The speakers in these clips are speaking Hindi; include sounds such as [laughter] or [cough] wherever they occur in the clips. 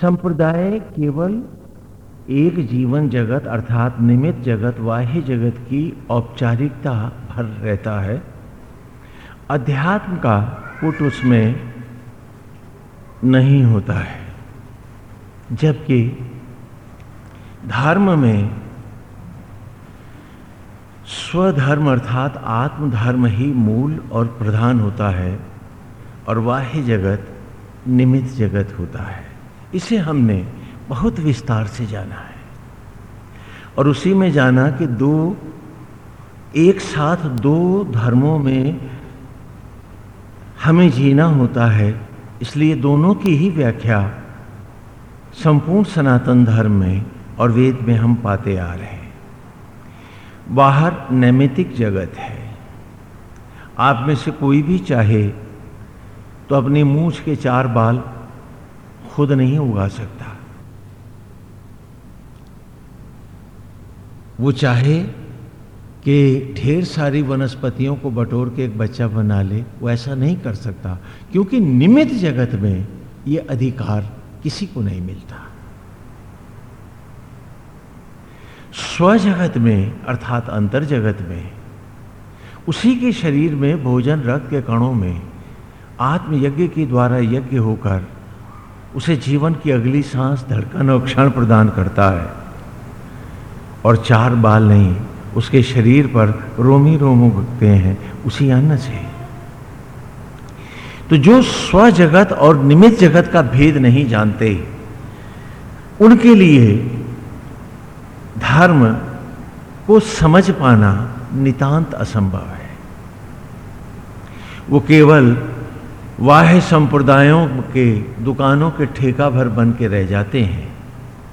संप्रदाय केवल एक जीवन जगत अर्थात निमित जगत, बाह्य जगत की औपचारिकता भर रहता है। अध्यात्म का पुट उसमें नहीं होता है, जबकि धर्म में स्वधर्म अर्थात आत्मधर्म ही मूल और प्रधान होता है और बाह्य जगत निमित्त जगत होता है। इसे हमने बहुत विस्तार से जाना है। और उसी में जाना कि दो, एक साथ दो धर्मों में हमें जीना होता है, इसलिए दोनों की ही व्याख्या संपूर्ण सनातन धर्म में और वेद में हम पाते आ रहे हैं। बाहर नैमितिक जगत है। आप में से कोई भी चाहे तो अपनी मूछ के चार बाल खुद नहीं उगा सकता। वो चाहे कि ढेर सारी वनस्पतियों को बटोर के एक बच्चा बना ले, वो ऐसा नहीं कर सकता, क्योंकि निमित जगत में ये अधिकार किसी को नहीं मिलता। स्व जगत में, अर्थात अंतर जगत में, उसी के शरीर में भोजन रक्त के कणों में, आत्मयज्ञ के द्वारा यज्ञ होकर उसे जीवन की अगली सांस धड़कन और क्षण प्रदान करता है। और चार बाल नहीं, उसके शरीर पर रोमी रोम उगते हैं, उसी अन्न से। तो जो स्व जगत और निमित जगत का भेद नहीं जानते, उनके लिए धर्म को समझ पाना नितांत असंभव है। वो केवल वाह्य संप्रदायों के दुकानों के ठेका भर बन के रह जाते हैं,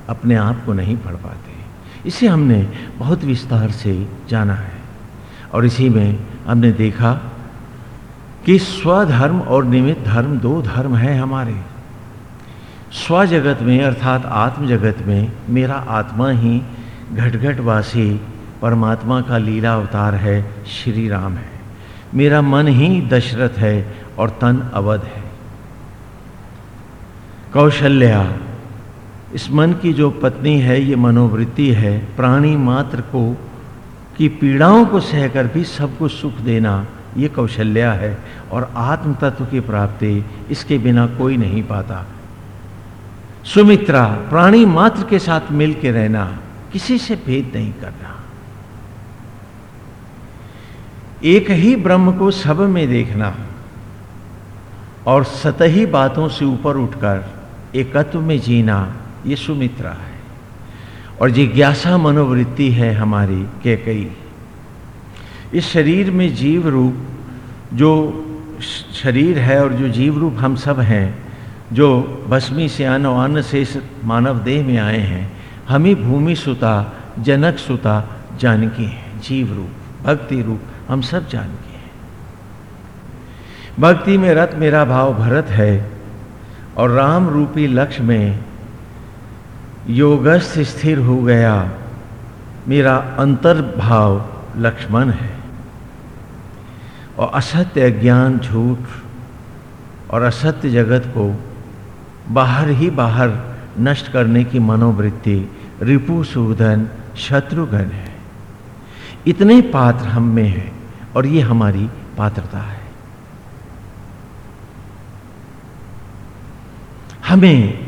अपने आप को नहीं पढ़ पाते इसे हमने बहुत विस्तार से जाना है। और इसी में हमने देखा कि स्वधर्म और निमित्त धर्म दो धर्म हैं हमारे। स्व जगत में अर्थात आत्म जगत में मेरा आत्मा ही घटघटवासी परमात्मा का लीला अवतार है, श्री राम है। मेरा मन ही दशरथ है और तन अवध है। कौशल्या, इस मन की जो पत्नी है, ये मनोवृत्ति है, प्राणी मात्र को, की पीड़ाओं को सहकर भी सबको सुख देना, ये कौशल्या है और आत्म तत्व की प्राप्ति इसके बिना कोई नहीं पाता। सुमित्रा, प्राणी मात्र के साथ मिल के रहना, किसी से भेद नहीं करना। एक ही ब्रह्म को सब में देखना और सतही बातों से ऊपर उठकर एकत्व में जीना ये सुमित्रा है। और जिज्ञासा मनोवृत्ति है हमारी के कई इस शरीर में जीव रूप, जो शरीर है और जो जीव रूप हम सब हैं, जो भस्मी से अन्न अन्न से मानव देह में आए हैं, हम ही भूमि सुता, जनक सुता जानकी हैं, जीव रूप, भक्ति रूप हम सब जानकी भक्ति में रत मेरा भाव भरत है, और राम रूपी लक्ष्य में योगस्थ स्थिर हो गया। मेरा अंतर्भाव लक्ष्मण है। और असत्य ज्ञान झूठ और असत्य जगत को बाहर ही बाहर नष्ट करने की मनोवृत्ति रिपु सूधन शत्रुघ्न है। इतने पात्र हम में है, और ये हमारी पात्रता है। हमें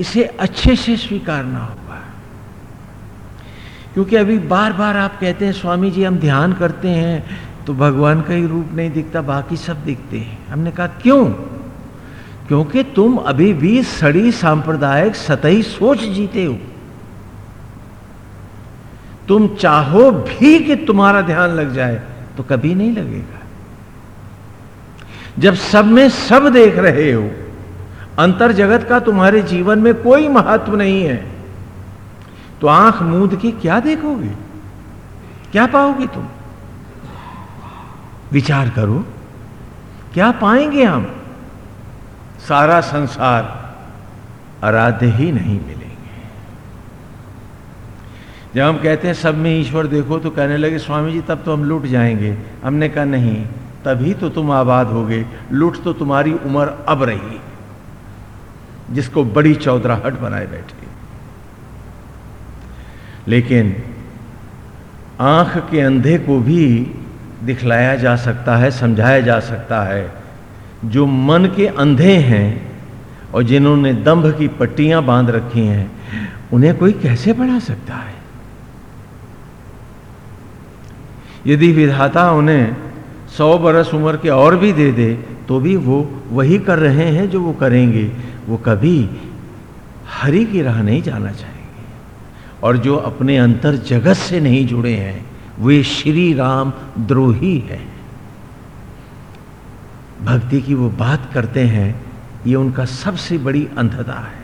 इसे अच्छे से स्वीकारना होगा क्योंकि अभी बार बार आप कहते हैं, स्वामी जी, हम ध्यान करते हैं। तो भगवान का ही रूप नहीं दिखता, बाकी सब दिखते हैं। हमने कहा, क्यों? क्योंकि तुम अभी भी सड़ी सांप्रदायिक सतही सोच जीते हो। तुम चाहो भी कि तुम्हारा ध्यान लग जाए तो कभी नहीं लगेगा। जब सब में सब देख रहे हो अंतर जगत का तुम्हारे जीवन में कोई महत्व नहीं है। तो आँख मूंद के क्या देखोगे? क्या पाओगे तुम? विचार करो, क्या पाएँगे हम? सारा संसार आराध्य ही नहीं मिलेंगे। जब हम कहते हैं, सब में ईश्वर देखो तो कहने लगे, स्वामी जी, तब तो हम लूट जाएँगे। हमने कहा, नहीं, तभी तो तुम आबाद होगे। लूट तो तुम्हारी उम्र अब रही। जिसको बड़ी चौधराहट बनाए बैठे। लेकिन आँख के अंधे को भी दिखलाया जा सकता है, समझाया जा सकता है। जो मन के अंधे हैं और जिन्होंने दंभ की पट्टियाँ बाँध रखी हैं, उन्हें कोई कैसे बढ़ा सकता है? यदि विधाता उन्हें सौ बरस उम्र के और भी दे दे तो भी वो वही कर रहे हैं जो वो करेंगे। वो कभी हरि की राह नहीं जाना चाहेंगे। और जो अपने अंतर जगत से नहीं जुड़े हैं, वे श्री राम द्रोही है। भक्ति की वो बात करते हैं, ये उनका सबसे बड़ी अंधता है।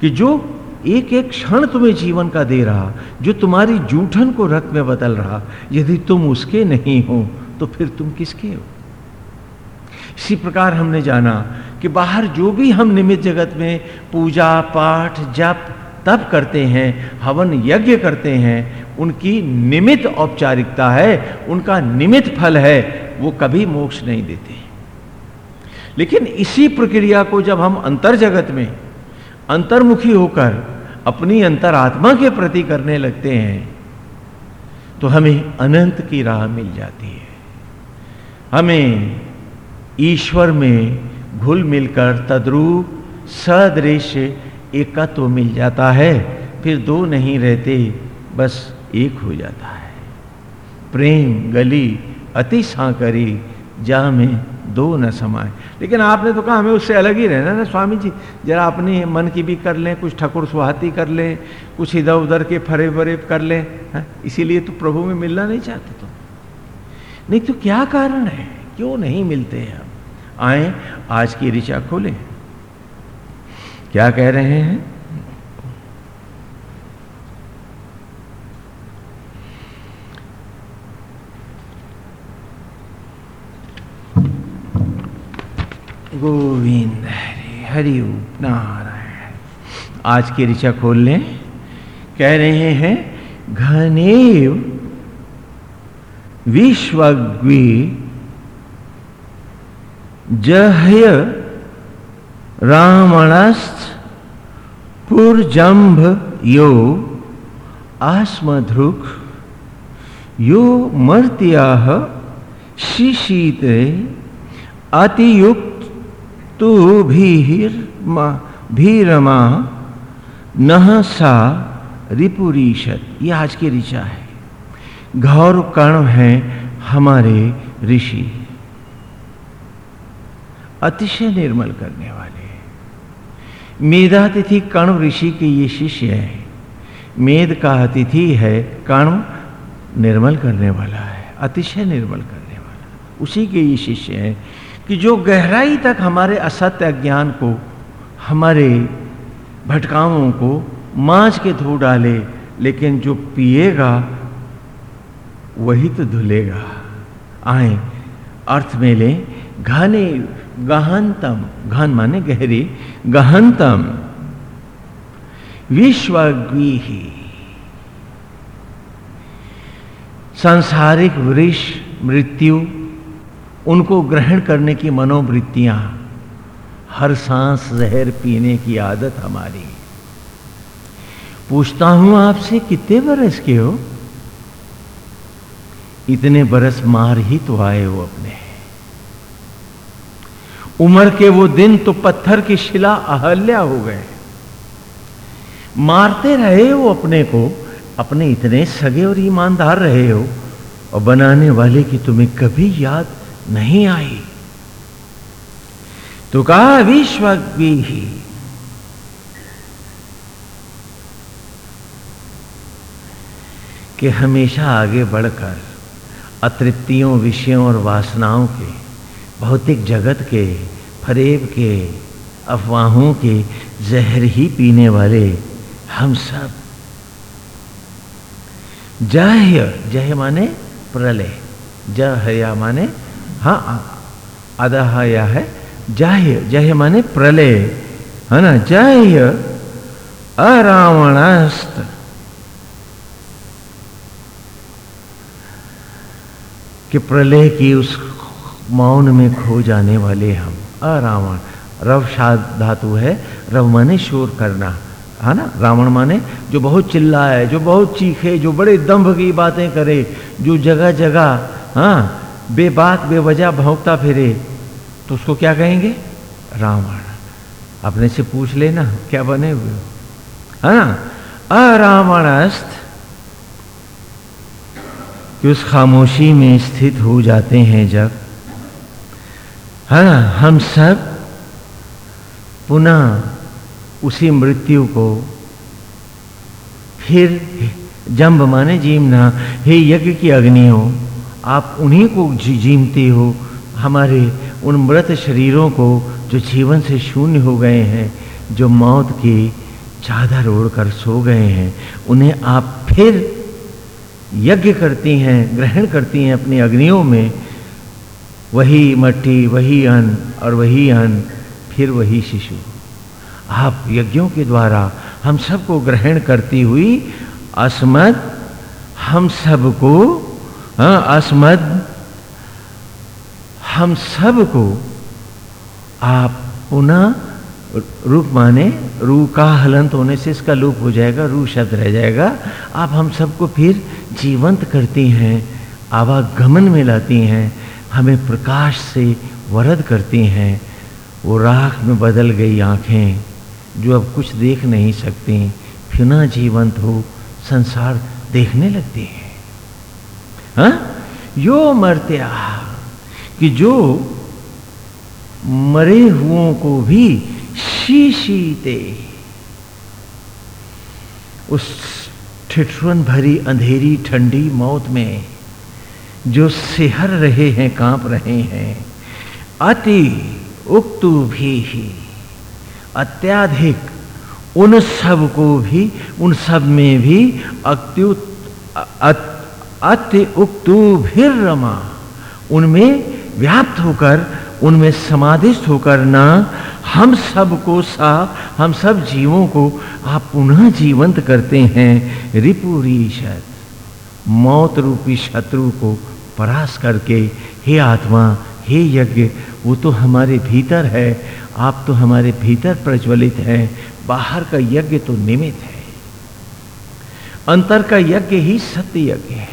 कि जो एक एक क्षण तुम्हें जीवन का दे रहा, जो तुम्हारी जूठन को रक्त में बदल रहा, यदि तुम उसके नहीं हो तो फिर तुम किसके हो? इसी प्रकार हमने जाना कि बाहर जो भी हम निमित जगत में पूजा, पाठ, जप तप करते हैं, हवन यज्ञ करते हैं, उनकी निमित औपचारिकता है, उनका निमित फल है, वो कभी मोक्ष नहीं देते। लेकिन इसी प्रक्रिया को जब हम अंतर जगत में, अंतर्मुखी होकर अपनी अंतरात्मा के प्रति करने लगते हैं तो हमें अनंत की राह मिल जाती है। हमें ईश्वर में घुल मिलकर तद्रूप सदृश एकत्व मिल जाता है फिर दो नहीं रहते बस एक हो जाता है। प्रेम गली अति सांकरी जा में दो न समाए लेकिन आपने तो कहा हमें उससे अलग ही रहना ना स्वामी जी जरा अपने मन की भी कर लें कुछ ठकुर सुहाती कर लें कुछ इधर उधर के फरे फरे कर लें हाँ, इसीलिए तो प्रभु में मिलना नहीं चाहते तो। नहीं तो क्या कारण है? क्यों नहीं मिलते हैं आए, आज की ऋचा खोलें। क्या कह रहे हैं? गोविंद हरि हरि नारायण। आज की ऋचा खोल लें। कह रहे हैं, घनेव विश्वग्वी जह्य रावणस्थ पुरजंभ यो आस्मध्रुक यो मर्त्या शिशीते अतियुक्त तो भीरमा न सा रिपुरीशत ये आज की ऋचा है। घौर कर्ण है हमारे ऋषि। अतिशय निर्मल करने वाले। मेधातिथि कर्ण ऋषि के ये शिष्य है। मेध का अतिथि है कर्ण निर्मल करने वाला है, अतिशय निर्मल करने वाला। उसी के ये शिष्य है कि जो गहराई तक हमारे असत्य अज्ञान को, हमारे भटकावों को मांझ के धो डाले, लेकिन जो पिएगा, वही तो धुलेगा। आए, अर्थ में ले, घने गहनतम घन माने गहरी, गहनतम। विश्वग्वी सांसारिक वृक्ष मृत्यु, उनको ग्रहण करने की मनोवृत्तियाँ, हर सांस जहर पीने की आदत हमारी। पूछता हूँ आपसे, कितने बरस के हो? इतने बरस मार ही तो आए हो अपने। उम्र के वो दिन तो पत्थर की शिला अहल्या हो गए। मारते रहे हो अपने को, अपने इतने सगे और ईमानदार रहे हो, और बनाने वाले की तुम्हें कभी याद नहीं आई। तो कहा विश्वग्वी ही कि हमेशा आगे बढ़कर, अतृप्तियों, विषयों और वासनाओं के भौतिक जगत के, फरेब के, अफवाहों के जहर ही पीने वाले हम सब। जय जय माने प्रलय, जय माने हाँ अदह या है। जाह्य जह्य माने प्रलय, है ना? जाह्य अरावणास्त। कि प्रलय की उस मौन में खो जाने वाले हम। अरावण रव शाद धातु है। रव माने शोर करना। है ना? रावण माने जो बहुत चिल्लाए, जो बहुत चीखे, जो बड़े दम्भ की बातें करे, जो जगह जगह हाँ बेबाक, बेवजह, भोंकता फिरे तो उसको क्या कहेंगे? रावण। अपने से पूछ लेना, क्या बने हुए हो? है ना? अरावणस्थ कि उस खामोशी में स्थित हो जाते हैं जब है हम सब पुनः उसी मृत्यु को फिर जम्ब माने जीमना हे यज्ञ की अग्नि हो आप उन्हीं को जी, जीमते हो। हमारे उन मृत शरीरों को जो जीवन से शून्य हो गए हैं जो मौत की चादर ओढ़कर सो गए हैं उन्हें आप फिर यज्ञ करती हैं ग्रहण करती हैं अपनी अग्नियों में। वही मट्टी वही अन्न और वही अन्न फिर वही शिशु। आप यज्ञों के द्वारा हम सबको ग्रहण करती हुई अस्मद हम सबको हाँ, अस्मद हम सबको आप पुनः रूप माने रू का हलंत होने से इसका लूप हो जाएगा रू शब्द रह जाएगा। आप हम सबको फिर जीवंत करती हैं आवागमन में लाती हैं हमें प्रकाश से वरद करती हैं, वो राख में बदल गई आँखें, जो अब कुछ देख नहीं सकती फिर जीवंत हो, संसार देखने लगती हैं। हाँ? यो मरत्या कि जो मरे हुओं को भी शीशीते। उस ठिठुरन भरी अंधेरी ठंडी मौत में जो सिहर रहे हैं, काँप रहे हैं, अति उक्तु भी ही, अत्याधिक, उन सबको भी, उन सब में भी अत्युत अति उक्तु भी रमा। उनमें व्याप्त होकर, उनमें समाधिस्थ होकर ना, हम सबको सा, हम सब जीवों को आप पुनः जीवंत करते हैं, रिपुरीशत मौत रूपी शत्रु को परास करके, हे आत्मा, हे यज्ञ, वो तो हमारे भीतर है, आप तो हमारे भीतर प्रज्वलित हैं, बाहर का यज्ञ तो निमित है। अंतर का यज्ञ ही सत्य यज्ञ है,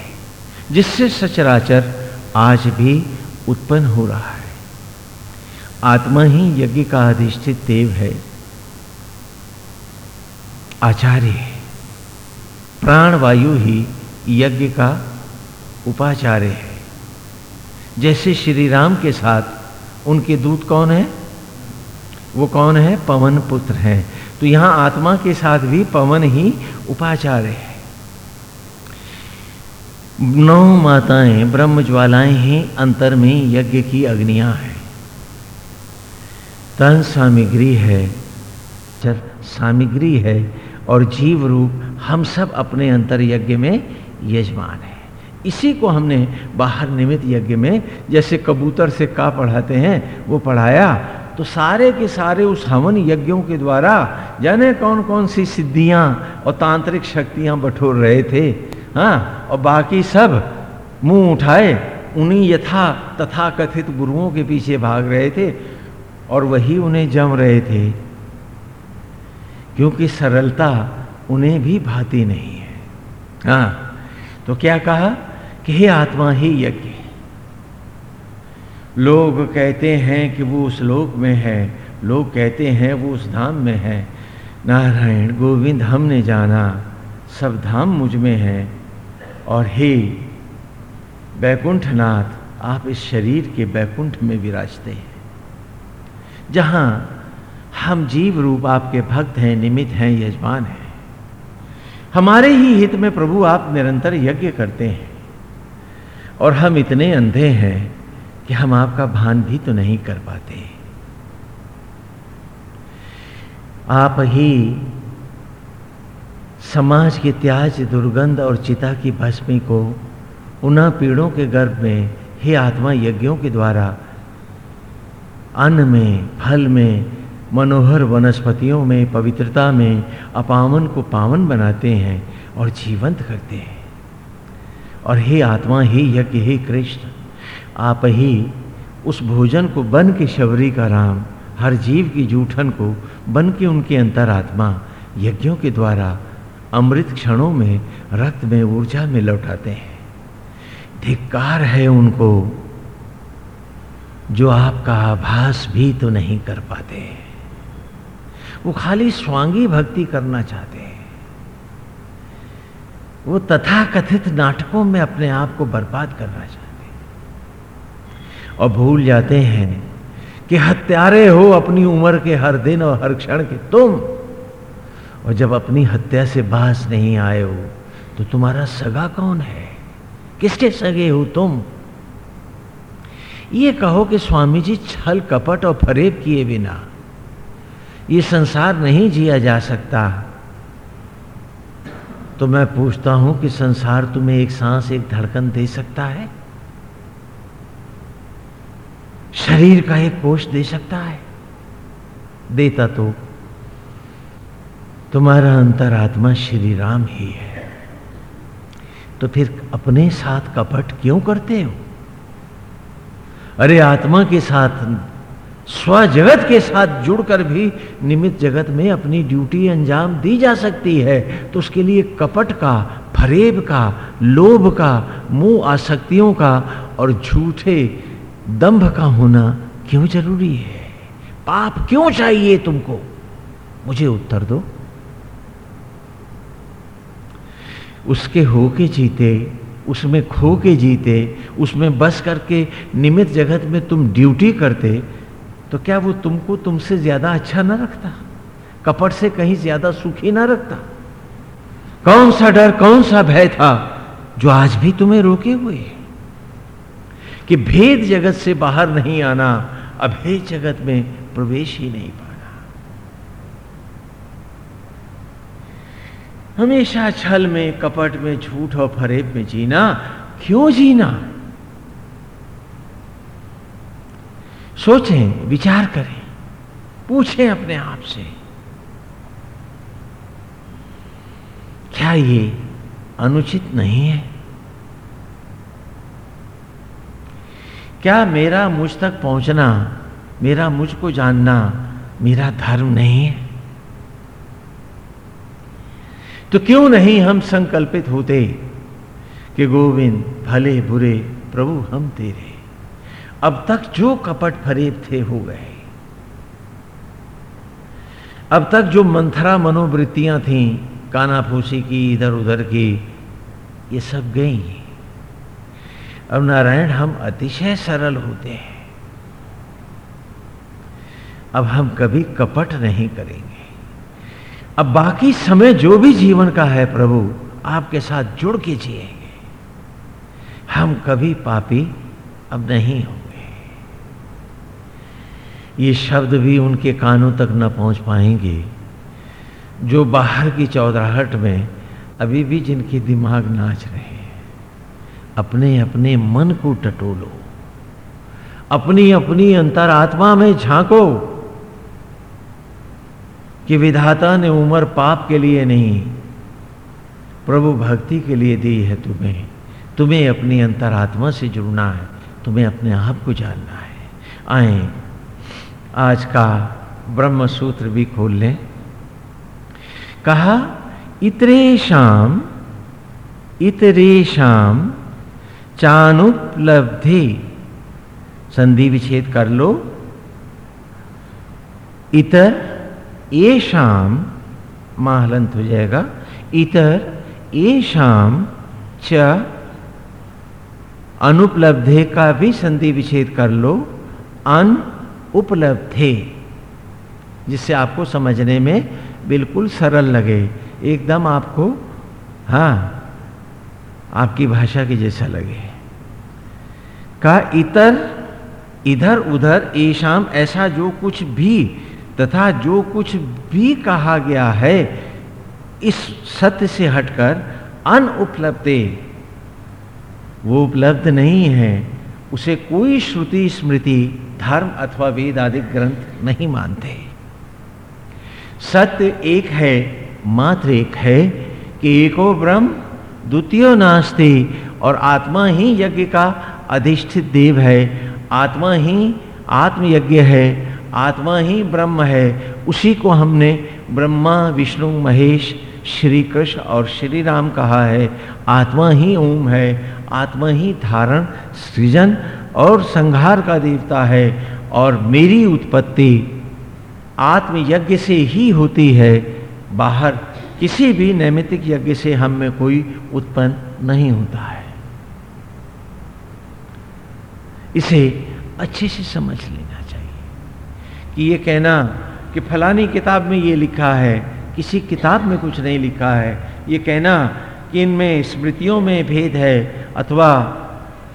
जिससे सचराचर आज भी उत्पन्न हो रहा है। आत्मा ही यज्ञ का अधिष्ठित देव है। आचार्य प्राण वायु ही यज्ञ का उपाचार्य है। जैसे श्री राम के साथ उनके दूत कौन है? वो कौन है? पवन पुत्र है। तो यहाँ आत्मा के साथ भी पवन ही उपाचार्य है। नौ माताएँ, ब्रह्म ज्वालाएँ ही, अंतर में यज्ञ की अग्नियाँ हैं। तन सामग्री है जब सामग्री है, और जीव रूप हम सब अपने अंतर यज्ञ में यजमान है। इसी को हमने बाहर निमित यज्ञ में, जैसे कबूतर से का पढ़ाते हैं, वो पढ़ाया। तो सारे के सारे उस हवन यज्ञों के द्वारा जाने कौन कौन सी सिद्धियाँ और तांत्रिक शक्तियाँ बठोर रहे थे। हाँ और बाकी सब मुँह उठाए, उन्हीं यथा तथा कथित गुरुओं के पीछे भाग रहे थे और वही उन्हें जम रहे थे। क्योंकि सरलता उन्हें भी भाती नहीं है। हाँ तो क्या कहा? कि हे आत्मा, ही यज्ञ। लोग कहते हैं कि वो उस लोक में है। लोग कहते हैं वो उस धाम में है। नारायण गोविंद, हमने जाना। सब धाम मुझमें है। और हे बैकुंठनाथ, आप इस शरीर के बैकुंठ में विराजते हैं। जहाँ हम जीव रूप आपके भक्त हैं निमित हैं, यजमान हैं। हमारे ही हित में प्रभु आप निरंतर यज्ञ करते हैं। और हम इतने अंधे हैं कि हम आपका भान भी तो नहीं कर पाते। आप ही समाज के त्याज, दुर्गंध और चिता की भस्मी को उन पीड़ों के गर्भ में हे आत्मा यज्ञों के द्वारा अन्न में, फल में, मनोहर वनस्पतियों में, पवित्रता में अपावन को पावन बनाते हैं और जीवंत करते हैं। और हे आत्मा, हे यज्ञ, हे कृष्ण, आप ही उस भोजन को बन के शबरी का राम, हर जीव की जूठन को बन के उनके अंतरात्मा, यज्ञों के द्वारा अमृत क्षणों में, रक्त में, ऊर्जा में लौटाते हैं। धिक्कार है उनको, जो आपका आभास भी तो नहीं कर पाते वो खाली स्वांगी भक्ति करना चाहते हैं। वो तथा कथित नाटकों में अपने आप को बर्बाद करना चाहते हैं। और भूल जाते हैं कि हत्यारे हो अपनी उम्र के हर दिन और हर क्षण के तुम। और जब अपनी हत्या से बास नहीं आए हो तो तुम्हारा सगा कौन है? किसके सगे हो तुम? ये कहो कि स्वामी जी छल कपट और फरेब किए बिना ये संसार नहीं जिया जा सकता। तो मैं पूछता हूँ कि संसार तुम्हें एक सांस, एक धड़कन दे सकता है? शरीर का एक कोष दे सकता है? देता तो। तुम्हारा अंतरात्मा श्री राम ही है। तो फिर अपने साथ कपट क्यों करते हो? अरे आत्मा के साथ स्व जगत के साथ जुड़कर भी निमित जगत में अपनी ड्यूटी अंजाम दी जा सकती है। तो उसके लिए कपट का, फरेब का, लोभ का, मुँह आसक्तियों का और झूठे दंभ का होना क्यों ज़रूरी है? पाप क्यों चाहिए तुमको? मुझे उत्तर दो। उसके हो के जीते, उसमें खो के जीते, उसमें बस करके निमित जगत में तुम ड्यूटी करते तो क्या वो तुमको तुमसे ज़्यादा अच्छा ना रखता? कपट से कहीं ज़्यादा सुखी ना रखता? कौन सा डर, कौन सा भय था जो आज भी तुम्हें रोके हुए कि भेद जगत से बाहर नहीं आना, अभेद जगत में प्रवेश ही नहीं पाना। हमेशा छल में, कपट में, झूठ और फरेब में जीना, क्यों जीना? सोचें, विचार करें, पूछें अपने आप से। क्या ये अनुचित नहीं है? क्या मेरा मुझ तक पहुँचना, मेरा मुझको जानना, मेरा धर्म नहीं है? तो क्यों नहीं हम संकल्पित होते कि गोविंद भले बुरे प्रभु हम तेरे अब तक जो कपट फरेब थे हो गए। अब तक जो मंथरा मनोवृत्तियाँ थीं, कानाफूसी की इधर उधर की, ये सब गई। अब नारायण, हम अतिशय सरल होते हैं। अब हम कभी कपट नहीं करेंगे। अब बाकी समय जो भी जीवन का है प्रभु, आपके साथ जुड़ के जिएँगे। हम कभी पापी अब नहीं होंगे। ये शब्द भी उनके कानों तक न पहुँच पाएँगे। जो बाहर की चौधराहट में अभी भी जिनके दिमाग नाच रहे हैं अपने अपने मन को टटोलो अपनी अपनी अंतरात्मा में झांको कि विधाता ने उम्र पाप के लिए नहीं, प्रभु भक्ति के लिए दी है तुम्हें। तुम्हें अपनी अंतरात्मा से जुड़ना है, तुम्हें अपने आप को जानना है। आए। आज का ब्रह्म सूत्र भी खोल लें। कहा, इतरे शाम इतरे शाम, चानुपलब्धि। संधि विच्छेद कर लो। इतर ये शाम, माहलंत हो जाएगा। इतर ये शाम, च, अनुपलब्धे का भी संधि विच्छेद कर लो। अन उपलब्धे, जिससे आपको समझने में बिल्कुल सरल लगे, एकदम आपको हाँ आपकी भाषा की जैसा लगे। का इतर, इधर उधर ईशाम ऐसा जो कुछ भी, तथा जो कुछ भी कहा गया है, इस सत्य से हटकर अन उपलब्धे वो उपलब्ध नहीं है। उसे कोई श्रुति, स्मृति, धर्म अथवा वेद आदि ग्रंथ नहीं मानते। सत्य एक है, मात्र एक है कि एको ब्रह्म, द्वितीय नास्ति और आत्मा ही यज्ञ का अधिष्ठित देव है। आत्मा ही आत्मयज्ञ है, आत्मा ही ब्रह्म है। उसी को हमने ब्रह्मा, विष्णु, महेश श्री कृष्ण और श्री राम कहा है। आत्मा ही ओम है आत्मा ही धारण, सृजन और संहार का देवता है और मेरी उत्पत्ति आत्म यज्ञ से ही होती है। बाहर किसी भी नैमितिक यज्ञ से हम में कोई उत्पन्न नहीं होता है। इसे अच्छे से समझ लेना चाहिए कि ये कहना कि फलानी किताब में ये लिखा है, किसी किताब में कुछ नहीं लिखा है, ये कहना इनमें स्मृतियों में भेद है, अथवा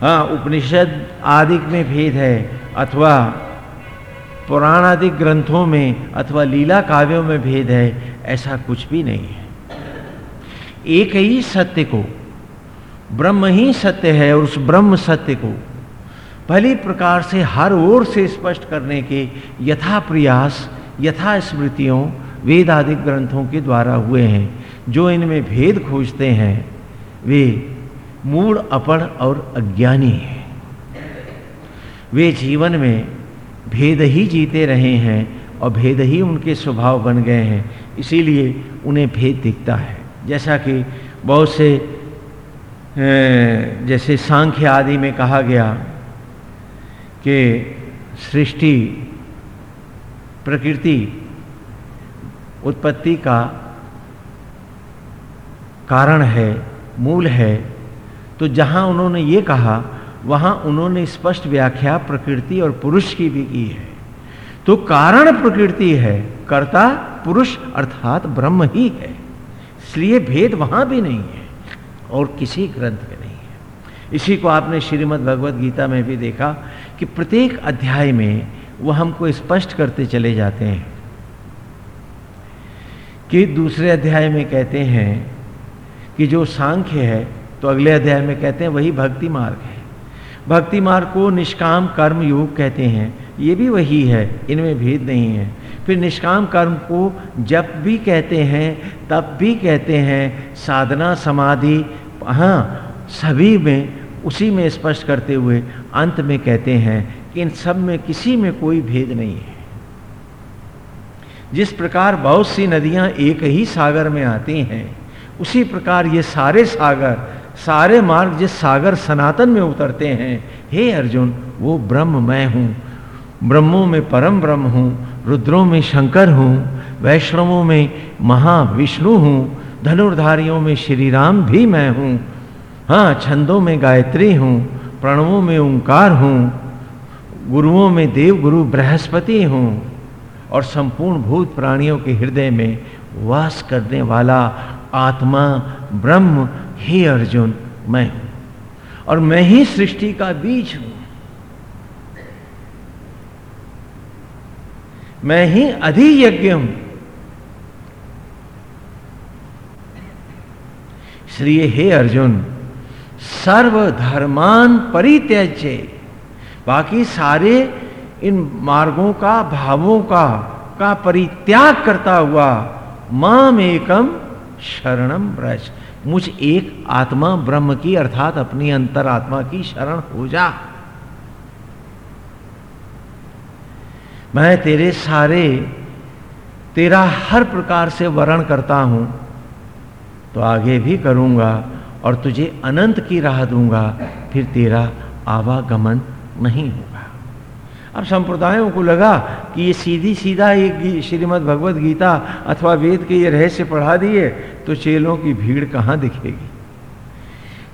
हाँ उपनिषद आदि में भेद है, अथवा पुराण आदि ग्रंथों में, अथवा लीला काव्यों में भेद है, ऐसा कुछ भी नहीं है। एक ही सत्य को, ब्रह्म ही सत्य है और उस ब्रह्म सत्य को भली प्रकार से हर ओर से स्पष्ट करने के यथा प्रयास यथा स्मृतियों वेद आदि ग्रंथों के द्वारा हुए हैं। जो इनमें भेद खोजते हैं, वे मूड अपड़ और अज्ञानी हैं। वे जीवन में भेद ही जीते रहे हैं और भेद ही उनके स्वभाव बन गए हैं। इसीलिए उन्हें भेद दिखता है। जैसा कि बहुत से जैसे सांख्य आदि में कहा गया कि सृष्टि, प्रकृति, उत्पत्ति का कारण है, मूल है। तो जहाँ उन्होंने ये कहा, वहाँ उन्होंने स्पष्ट व्याख्या प्रकृति और पुरुष की भी की है। तो कारण प्रकृति है, कर्ता, पुरुष अर्थात ब्रह्म ही है। इसलिए भेद वहाँ भी नहीं है और किसी ग्रंथ में नहीं है। इसी को आपने श्रीमद् भगवद गीता में भी देखा कि प्रत्येक अध्याय में वह हमको स्पष्ट करते चले जाते हैं कि दूसरे अध्याय में कहते हैं कि जो सांख्य है तो अगले अध्याय में कहते हैं वही भक्ति मार्ग है। भक्ति मार्ग को निष्काम कर्म योग कहते हैं। ये भी वही है, इनमें भेद नहीं है। फिर निष्काम कर्म को जब भी कहते हैं तब भी कहते हैं, साधना, समाधि हाँ सभी में, उसी में स्पष्ट करते हुए अंत में कहते हैं कि इन सब में किसी में कोई भेद नहीं है। जिस प्रकार बहुत सी नदियाँ एक ही सागर में आती हैं उसी प्रकार ये सारे सागर, सारे मार्ग जिस सागर सनातन में उतरते हैं, हे अर्जुन, वो ब्रह्म मैं हूँ। ब्रह्मों में परम ब्रह्म हूँ, रुद्रों में शंकर हूँ, वैष्णवों में महाविष्णु हूँ, धनुर्धारियों में श्री राम भी मैं हूँ। हाँ छंदों में गायत्री हूँ, प्रणवों में ओंकार हूँ, गुरुओं में देव गुरु बृहस्पति हूँ और संपूर्ण भूत प्राणियों के हृदय में वास करने वाला आत्मा, ब्रह्म, हे अर्जुन, मैं हूँ। और मैं ही सृष्टि का बीज हूँ। मैं ही अधियज्ञ हूँ। इसलिए हे अर्जुन, सर्वधर्मान परित्यज्य, बाकी सारे इन मार्गों का, भावों का का परित्याग करता हुआ माम एकम शरणम ब्रज मुझ एक आत्मा ब्रह्म की, अर्थात अपनी अंतर आत्मा की शरण हो जा। मैं तेरे सारे, तेरा हर प्रकार से वर्ण करता हूँ। तो आगे भी करूँगा और तुझे अनंत की राह दूँगा। फिर तेरा आवागमन नहीं होगा। अब संप्रदायों को लगा कि ये सीधी सीधा एक श्रीमद् भगवत गीता अथवा वेद के ये रहस्य पढ़ा दिए तो चेलों की भीड़ कहाँ दिखेगी?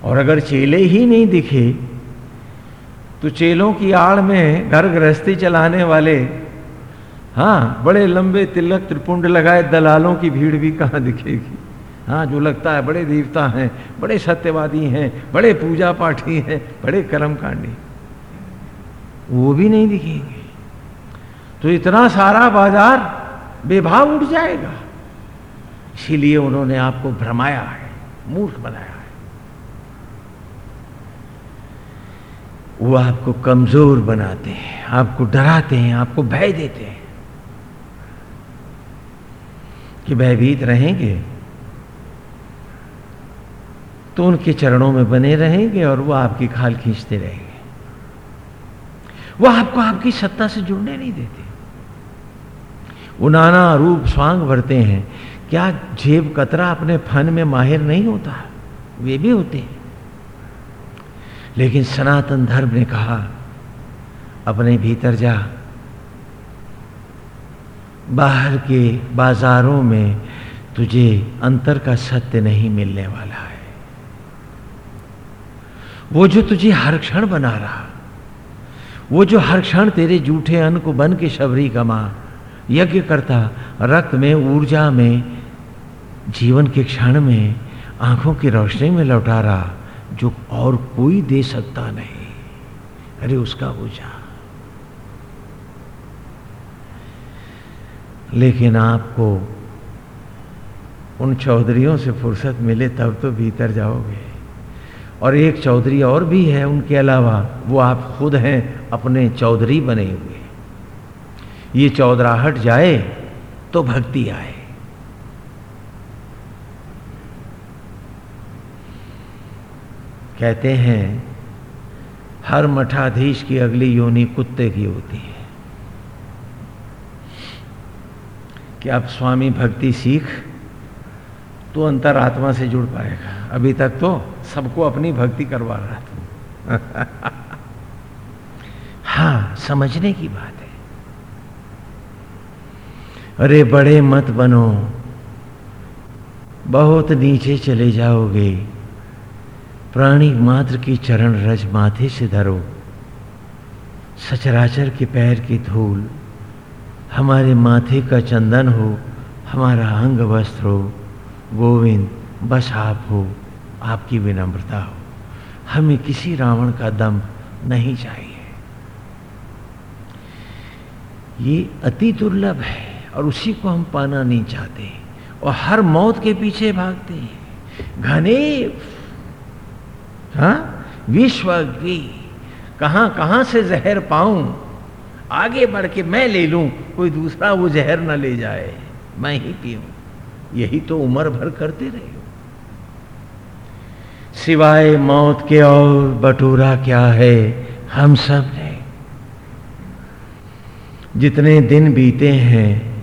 और अगर चेले ही नहीं दिखे तो चेलों की आड़ में घर गृहस्थी चलाने वाले हाँ बड़े लंबे तिलक त्रिपुंड लगाए दलालों की भीड़ भी कहाँ दिखेगी? हाँ जो लगता है बड़े देवता हैं, बड़े सत्यवादी हैं, बड़े पूजा पाठी हैं, बड़े कर्मकांडी। वो भी नहीं दिखेंगे। तो इतना सारा बाज़ार बेभाव उठ जाएगा। इसीलिए उन्होंने आपको भ्रमाया है, मूर्ख बनाया है। वो आपको कमज़ोर बनाते हैं, आपको डराते हैं, आपको भय देते हैं कि भयभीत रहेंगे। तो उनके चरणों में बने रहेंगे और वो आपकी खाल खींचते रहेंगे। वो आपको आपकी सत्ता से जुड़ने नहीं देते। वो नाना रूप स्वांग भरते हैं। क्या जेब कतरा अपने फन में माहिर नहीं होता? वे भी होते हैं। लेकिन सनातन धर्म ने कहा, अपने भीतर जा। बाहर के बाजारों में तुझे अंतर का सत्य नहीं मिलने वाला है। वो जो तुझे हर क्षण बना रहा वो जो हर क्षण तेरे जूठे अन्न को बन के शबरी कमा, यज्ञ करता, रक्त में, ऊर्जा में, जीवन के क्षण में, आँखों की रोशनी में लौटा रहा, जो और कोई दे सकता नहीं। अरे उसका ऊर्जा लेकिन आपको उन चौधरियों से फुर्सत मिले, तब तो भीतर जाओगे। और एक चौधरी और भी है, उनके अलावा वो आप खुद हैं अपने चौधरी बने हुए ये चौधराहट जाए तो भक्ति आए। कहते हैं, हर मठाधीश की अगली योनि कुत्ते की होती है। कि अब स्वामी भक्ति सीख तो अंतरात्मा से जुड़ पाएगा। अभी तक तो सबको अपनी भक्ति करवा रहा था। [laughs] समझने की बात है। अरे बड़े मत बनो। बहुत नीचे चले जाओगे। प्राणी मात्र की चरण रज माथे से धरो। सचराचर के पैर की धूल, हमारे माथे का चंदन हो, हमारा अंग वस्त्र हो, गोविंद, बस आप हो, आपकी विनम्रता हो। हमें किसी रावण का दम नहीं चाहिए। ये अति दुर्लभ है और उसी को हम पाना नहीं चाहते और हर मौत के पीछे भागते हैं। घने हाँ? विश्व कहाँ कहाँ से जहर पाऊँ? आगे बढ़ के मैं ले लूँ, कोई दूसरा वो जहर ना ले जाए। मैं ही पीऊं। यही तो उम्र भर करते रहे सिवाय मौत के और बटूरा क्या है? हम सबने जितने दिन बीते हैं,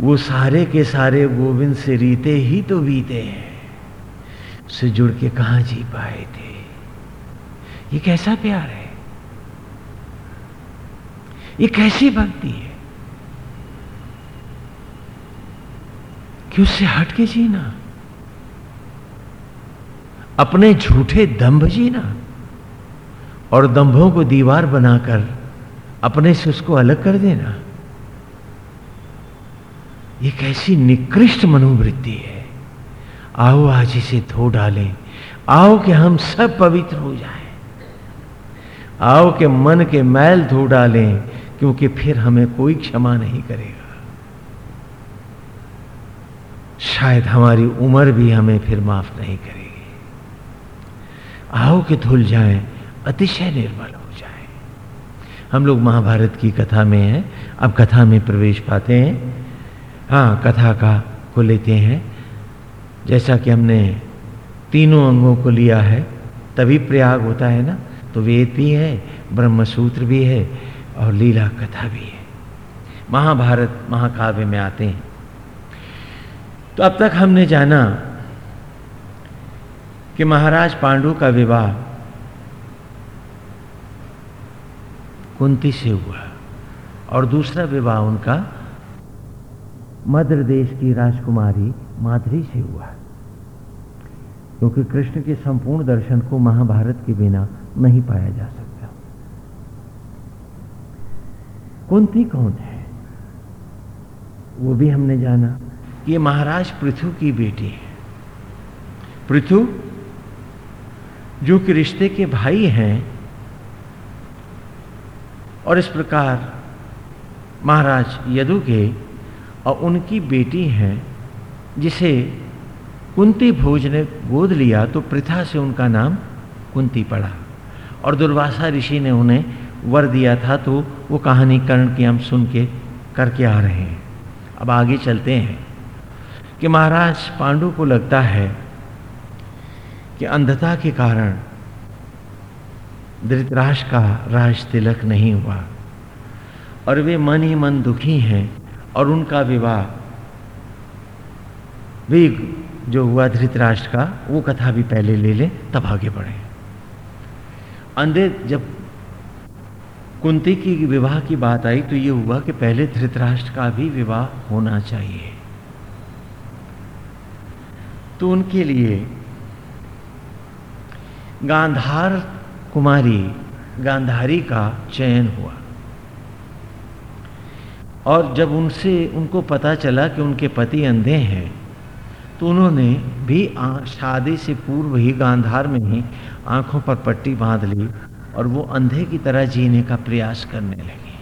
वो सारे के सारे गोविंद से रीते ही तो बीते हैं। से जुड़ के कहा जी पाए थे? ये कैसा प्यार है? ये कैसी भक्ति है? कि उससे हट के जीना? अपने झूठे दंभ जीना? और दंभों को दीवार बनाकर अपने से उसको अलग कर देना। ये कैसी निकृष्ट मनोवृत्ति है। आओ आज इसे धो डालें। आओ कि हम सब पवित्र हो जाएँ। आओ के मन के मैल धो डालें, क्योंकि फिर हमें कोई क्षमा नहीं करेगा। शायद हमारी उम्र भी हमें फिर माफ़ नहीं करेगी। आओ के धुल जाएँ, अतिशय निर्मल हो। हम लोग महाभारत की कथा में हैं। अब कथा में प्रवेश पाते हैं। हाँ कथा का को लेते हैं। जैसा कि हमने तीनों अंगों को लिया है, तभी प्रयाग होता है ना? तो वेद भी है, ब्रह्मसूत्र भी है और लीला कथा भी है। महाभारत महाकाव्य में आते हैं। तो अब तक हमने जाना कि महाराज पांडु का विवाह कुंती से हुआ। और दूसरा विवाह उनका मध्य देश की राजकुमारी माधुरी से हुआ। क्योंकि कृष्ण के संपूर्ण दर्शन को महाभारत के बिना नहीं पाया जा सकता। कुंती कौन है? वो भी हमने जाना। ये महाराज पृथु की बेटी है। पृथु, जो कि रिश्ते के भाई हैं और इस प्रकार महाराज यदु के और उनकी बेटी हैं, जिसे कुंती भोज ने गोद लिया तो प्रथा से उनका नाम कुंती पड़ा। और दुर्वासा ऋषि ने उन्हें वर दिया था तो वो कहानी कर्ण की हम सुन के करके आ रहे हैं। अब आगे चलते हैं कि महाराज पांडु को लगता है कि अंधता के कारण धृतराज का राज तिलक नहीं हुआ। और वे मन ही मन दुखी हैं और उनका विवाह भी जो हुआ धृतराष्ट्र का, वो कथा भी पहले ले लें, तब आगे बढ़े। अंधे जब कुंती की विवाह की बात आई तो ये हुआ कि पहले धृतराष्ट्र का भी विवाह होना चाहिए। तो उनके लिए गांधार कुमारी गांधारी का चयन हुआ। और जब उनसे उनको पता चला कि उनके पति अंधे हैं तो उन्होंने भी शादी से पूर्व ही गांधार में ही आँखों पर पट्टी बाँध ली और वो अंधे की तरह जीने का प्रयास करने लगे।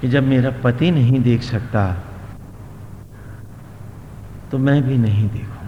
कि जब मेरा पति नहीं देख सकता तो मैं भी नहीं देखूँ।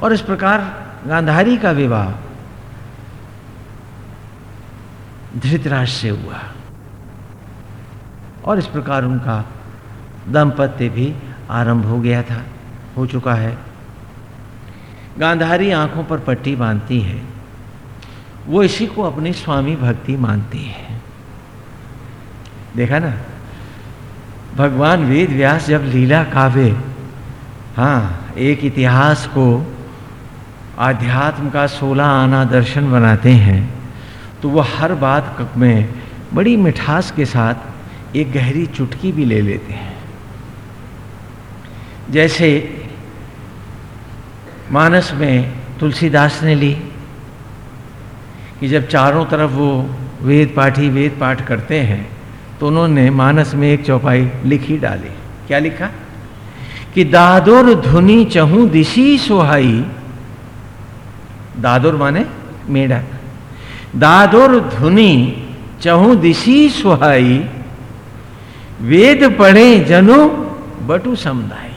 और इस प्रकार गांधारी का विवाह धृतराज से हुआ। और इस प्रकार उनका दंपत्य भी आरंभ हो गया था, हो चुका है। गांधारी आँखों पर पट्टी बांधती है। वो इसी को अपनी स्वामी भक्ति मानती है। देखा ना? भगवान वेद व्यास जब लीला काव्य हाँ एक इतिहास को आध्यात्म का सोलह आना दर्शन बनाते हैं तो वो हर बात में बड़ी मिठास के साथ एक गहरी चुटकी भी ले लेते हैं। जैसे मानस में तुलसीदास ने ली कि जब चारों तरफ़ वो वेद पाठी वेद पाठ करते हैं तो उन्होंने मानस में एक चौपाई लिखी डाली। क्या लिखा? कि दादुर धुनी चहू दिशी सुहाई दादुर माने मेढक। दादुर धुनी चहु दिशी सुहाई, वेद पढ़े जनो बटु समुदाय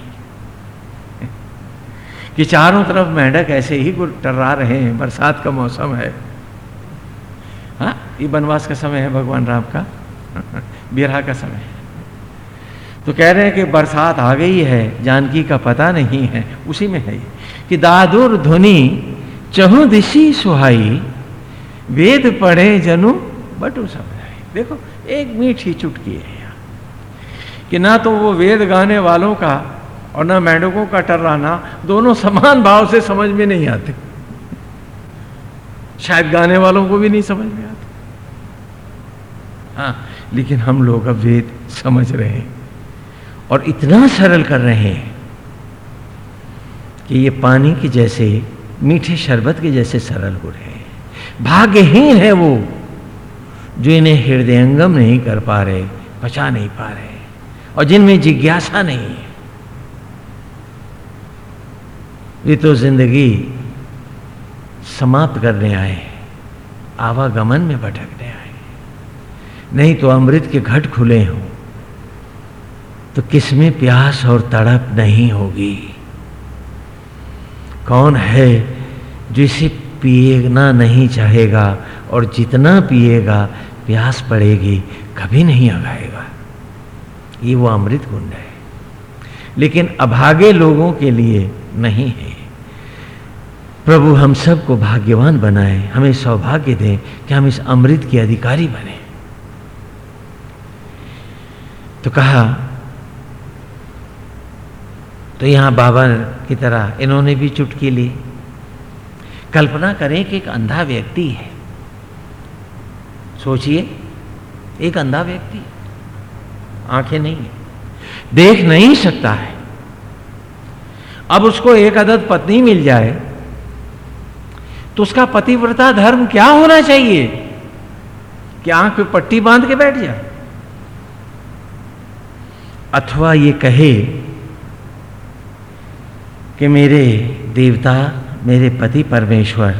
कि चारों तरफ़ मेढक ऐसे ही टर्रा रहे हैं, बरसात का मौसम है। हाँ ये बनवास का समय है भगवान राम का। बिरहा का समय है। तो कह रहे हैं कि बरसात आ गई है, जानकी का पता नहीं है, उसी में है कि दादुर धुनी चहु दिशी सुहाई, वेद पढ़े जनु बटू समझाई। देखो, एक मीठी चुटकी है कि ना तो वो वेद गाने वालों का और ना मेंढकों का टर्राना दोनों समान भाव से समझ में नहीं आते। शायद गाने वालों को भी नहीं समझ में आते। हाँ लेकिन हम लोग अब वेद समझ रहे हैं और इतना सरल कर रहे हैं कि ये पानी के जैसे मीठे शरबत के जैसे सरल हो रहे हैं। भाग्यहीन है वो, जो इन्हें हृदयंगम नहीं कर पा रहे, पचा नहीं पा रहे, और जिनमें जिज्ञासा नहीं है। ये तो ज़िंदगी समाप्त करने आए आवागमन में भटकने आए नहीं तो अमृत के घट खुले हों तो किसमें प्यास और तड़प नहीं होगी? कौन है जो इसे पिएना नहीं चाहेगा और जितना पिएगा, प्यास पड़ेगी, कभी नहीं आगाएगा। ये वो अमृत कुंड है। लेकिन अभागे लोगों के लिए नहीं है। प्रभु हम सबको भाग्यवान बनाए, हमें सौभाग्य दें कि हम इस अमृत के अधिकारी बने। तो कहा तो यहाँ बाबा की तरह इन्होंने भी चुटकी ली। कल्पना करें कि एक अंधा व्यक्ति है। सोचिए, एक अंधा व्यक्ति। आँखें नहीं है। देख नहीं सकता है। अब उसको एक अदद पत्नी मिल जाए तो उसका पतिव्रता धर्म क्या होना चाहिए? कि आँख पे पट्टी बाँध के बैठ जाए। अथवा ये कहे कि मेरे देवता, मेरे पति परमेश्वर,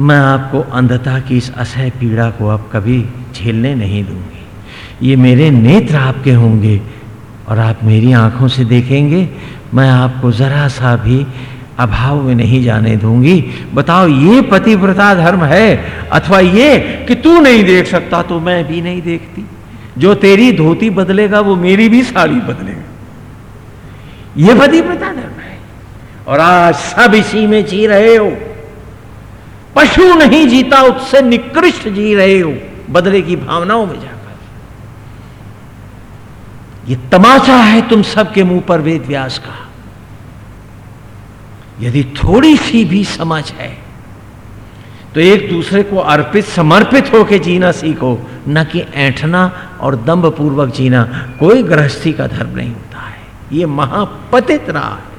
मैं आपको अंधता की इस असह पीड़ा को अब कभी झेलने नहीं दूँगी। ये मेरे नेत्र आपके होंगे और आप मेरी आँखों से देखेंगे। मैं आपको जरा सा भी अभाव में नहीं जाने दूँगी। बताओ, ये पतिव्रता धर्म है? अथवा ये कि तू नहीं देख सकता तो मैं भी नहीं देखती। जो तेरी धोती बदलेगा, वो मेरी भी साड़ी बदलेगा। ये पतिव्रता धर्म है। और आज सब इसी में जी रहे हो। पशु नहीं जीता, उससे निकृष्ट जी रहे हो। बदले की भावनाओं में जाकर। ये तमाचा है तुम सबके मुँह पर वेद व्यास का। यदि थोड़ी सी भी समझ है तो एक दूसरे को अर्पित, समर्पित होकर जीना सीखो। न कि ऐठना और दम्भ पूर्वक जीना। कोई गृहस्थी का धर्म नहीं। ये महापतित रहा है।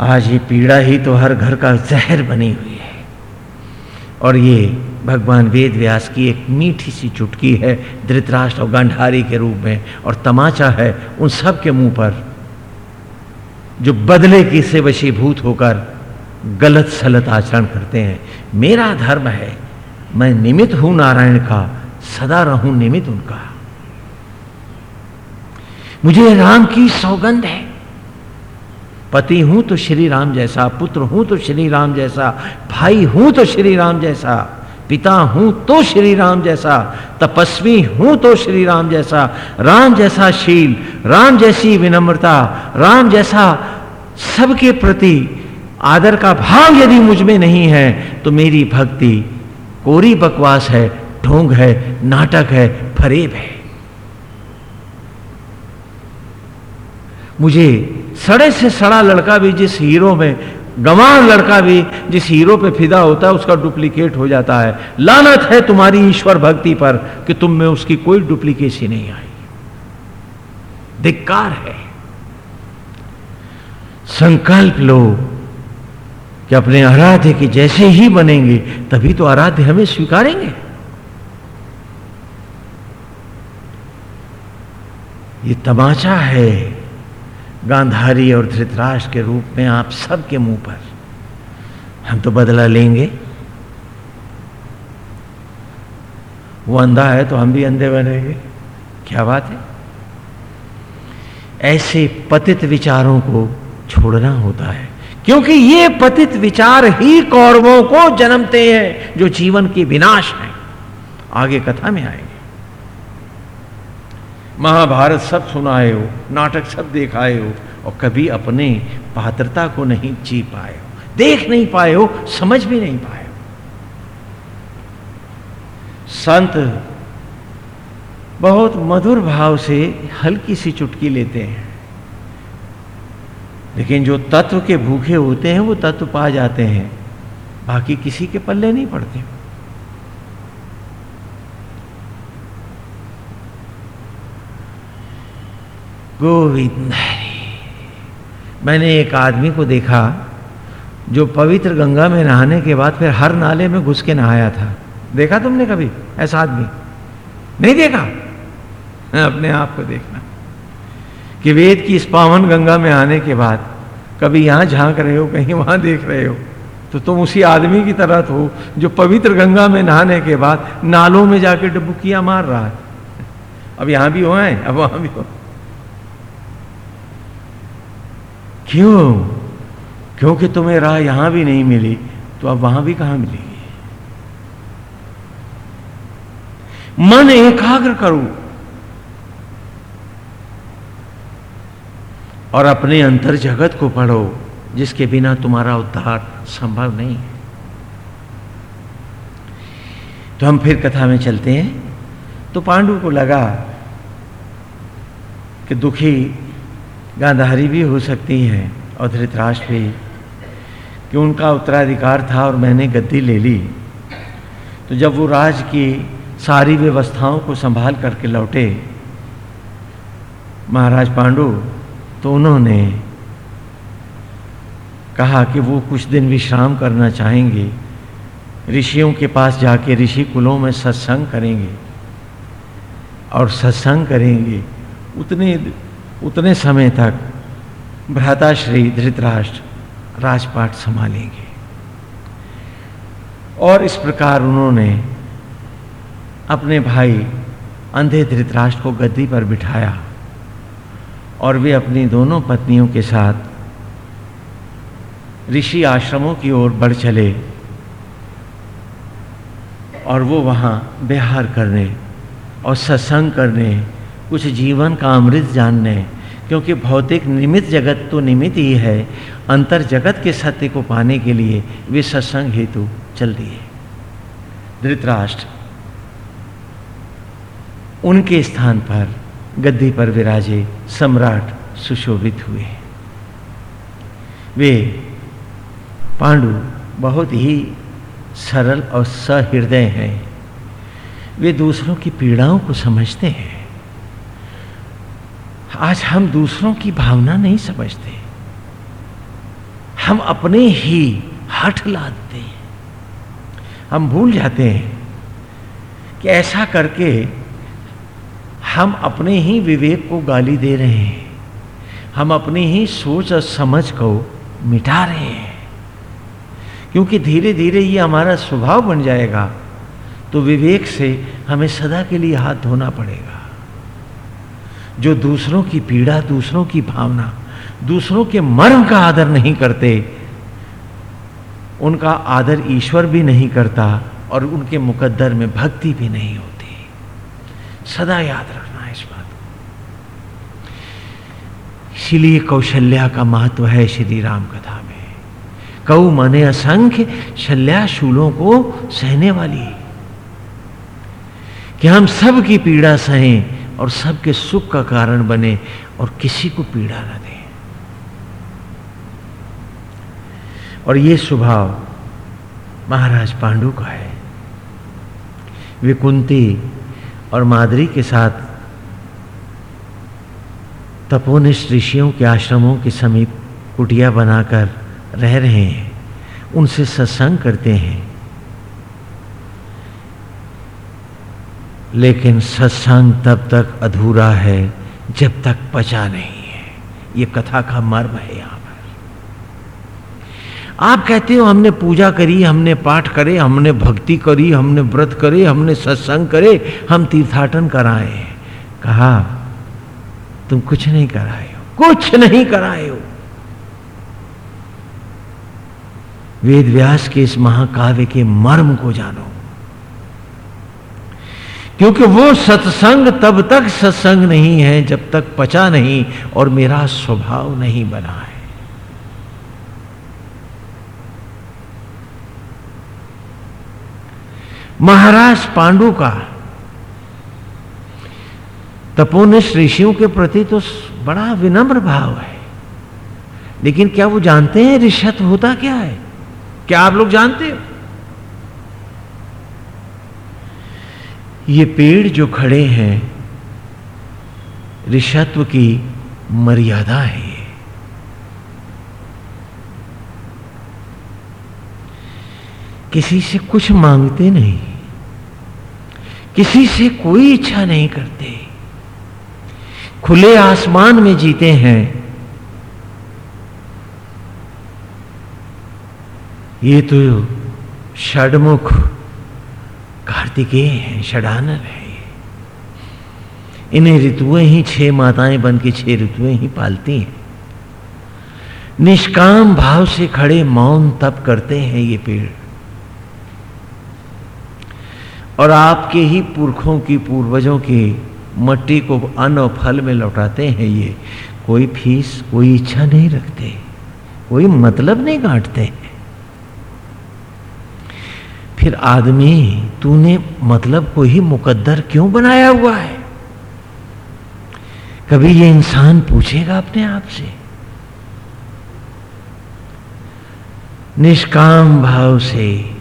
आज ये पीड़ा ही तो हर घर का जहर बनी हुई है। और ये भगवान वेद व्यास की एक मीठी सी चुटकी है, धृतराष्ट्र और गंधारी के रूप में, और तमाचा है उन सब के मुँह पर, जो बदले की से वशीभूत होकर गलत सलत आचरण करते हैं। मेरा धर्म है, मैं निमित हूँ नारायण का सदा रहूँ निमित उनका। मुझे राम की सौगंध है। पति हूँ तो श्री राम जैसा, पुत्र हूँ तो श्री राम जैसा, भाई हूँ तो श्री राम जैसा, पिता हूँ तो श्री राम जैसा, तपस्वी हूँ तो श्री राम जैसा राम जैसा शील, राम जैसी विनम्रता, राम जैसा सबके प्रति आदर का भाव यदि मुझमें नहीं है तो मेरी भक्ति कोरी बकवास है ढोंग है, नाटक है, फरेब है। मुझे सड़े से सड़ा लड़का भी जिस हीरो में, गंवार लड़का भी जिस हीरो पे फिदा होता है, उसका डुप्लीकेट हो जाता है। लानत है तुम्हारी ईश्वर भक्ति पर कि तुम में उसकी कोई डुप्लीकेसी नहीं आई। धिक्कार है। संकल्प लो कि अपने आराध्य के जैसे ही बनेंगे, तभी तो आराध्य हमें स्वीकारेंगे। ये तमाचा है गांधारी और धृतराष्ट्र के रूप में आप सबके मुँह पर। हम तो बदला लेंगे। वो अंधा है तो हम भी अंधे बनेंगे क्या बात है? ऐसे पतित विचारों को छोड़ना होता है, क्योंकि ये पतित विचार ही कौरवों को जन्मते हैं, जो जीवन के विनाश हैं। आगे कथा में आएँगे। महाभारत सब सुनाए हो, नाटक सब देखाए हो, और कभी अपने पात्रता को नहीं जी पाए हो, देख नहीं पाए हो, समझ भी नहीं पाए हो। संत बहुत मधुर भाव से हल्की सी चुटकी लेते हैं। लेकिन जो तत्व के भूखे होते हैं, वो तत्व पा जाते हैं। बाकी किसी के पल्ले नहीं पड़ते। गोविंद मैंने एक आदमी को देखा जो पवित्र गंगा में नहाने के बाद फिर हर नाले में घुस के नहाया था। देखा तुमने कभी ऐसा आदमी? नहीं देखा? अपने आप को देखना। कि वेद की इस पावन गंगा में आने के बाद कभी यहाँ झाँक रहे हो, कहीं वहाँ देख रहे हो तो तुम उसी आदमी की तरह हो जो पवित्र गंगा में नहाने के बाद नालों में जाके डुबुकियाँ मार रहा है। अब यहाँ भी हो अब वहाँ भी हो। क्यों? क्योंकि तुम्हें राह यहाँ भी नहीं मिली तो अब वहाँ भी कहाँ मिलेगी? मन एकाग्र करो। और अपने अंतर जगत को पढ़ो, जिसके बिना तुम्हारा उद्धार संभव नहीं है। तो हम फिर कथा में चलते हैं। तो पांडु को लगा कि दुखी गांधारी भी हो सकती है, और धृतराष्ट्र भी। कि उनका उत्तराधिकार था और मैंने गद्दी ले ली। तो जब वो राज की सारी व्यवस्थाओं को संभाल करके लौटे, महाराज पांडु तो उन्होंने कहा कि वो कुछ दिन विश्राम करना चाहेंगे। ऋषियों के पास जाके ऋषि कुलों में सत्संग करेंगे। और सत्संग करेंगे उतने उतने समय तक भ्राताश्री धृतराष्ट्र राजपाट संभालेंगे। और इस प्रकार उन्होंने अपने भाई अंधे धृतराष्ट्र को गद्दी पर बिठाया और वे अपनी दोनों पत्नियों के साथ ऋषि आश्रमों की ओर बढ़ चले और वो वहाँ बिहार करने और सत्संग करने, कुछ जीवन का अमृत जानने क्योंकि भौतिक निमित जगत तो निमित ही है। अंतर जगत के सत्य को पाने के लिए वे सत्संग हेतु चल दिए धृतराष्ट्र, उनके स्थान पर गद्दी पर विराजे सम्राट सुशोभित हुए वे पांडु बहुत ही सरल और सहृदय हैं। वे दूसरों की पीड़ाओं को समझते हैं। आज हम दूसरों की भावना नहीं समझते। हम अपने ही हठ लादते हैं। हम भूल जाते हैं कि ऐसा करके हम अपने ही विवेक को गाली दे रहे हैं। हम अपनी ही सोच और समझ को मिटा रहे हैं। क्योंकि धीरे धीरे ये हमारा स्वभाव बन जाएगा तो विवेक से हमें सदा के लिए हाथ धोना पड़ेगा। जो दूसरों की पीड़ा, दूसरों की भावना, दूसरों के मर्म का आदर नहीं करते, उनका आदर ईश्वर भी नहीं करता और उनके मुकद्दर में भक्ति भी नहीं होती। सदा याद रखना इस बात को। इसीलिए कौशल्या का महत्व है श्री राम कथा में। कऊ मने असंख्य शल्या शूलों को सहने वाली। कि हम सब की पीड़ा सहें और सबके सुख का कारण बने और किसी को पीड़ा न दे। और ये स्वभाव महाराज पांडु का है। वे कुंती और मादरी के साथ तपोनिष्ठ ऋषियों के आश्रमों के समीप कुटिया बनाकर रह रहे हैं। उनसे सत्संग करते हैं। लेकिन सत्संग तब तक अधूरा है जब तक पचा नहीं है। ये कथा का मर्म है यहाँ पर। आप कहते हो, हमने पूजा करी, हमने पाठ करे, हमने भक्ति करी, हमने व्रत करे, हमने सत्संग करे, हम तीर्थाटन कराए कहा, तुम कुछ नहीं कराए हो, कुछ नहीं कराए हो। वेद व्यास के इस महाकाव्य के मर्म को जानो। क्योंकि वो सत्संग तब तक सत्संग नहीं है जब तक पचा नहीं और मेरा स्वभाव नहीं बना है। महाराज पांडु का तपोनिष्ठ ऋषियों के प्रति तो बड़ा विनम्र भाव है। लेकिन क्या वो जानते हैं ऋषत होता क्या है? क्या आप लोग जानते हो? ये पेड़ जो खड़े हैं, ऋषत्व की मर्यादा है किसी से कुछ मांगते नहीं, किसी से कोई इच्छा नहीं करते। खुले आसमान में जीते हैं। ये तो षडमुख कार्तिकेय हैं षडानर है इन्हें ऋतुएँ ही छह माताएँ बन के छह ऋतुएँ ही पालती हैं। निष्काम भाव से खड़े मौन तप करते हैं ये पेड़। और आपके ही पुरखों की पूर्वजों की मट्टी को अन्न और फल में लौटाते हैं ये। कोई फ़ीस, कोई इच्छा नहीं रखते। कोई मतलब नहीं काटते। फिर आदमी, तूने मतलब को ही मुकद्दर क्यों बनाया हुआ है? कभी ये इंसान पूछेगा अपने आप से? निष्काम भाव से,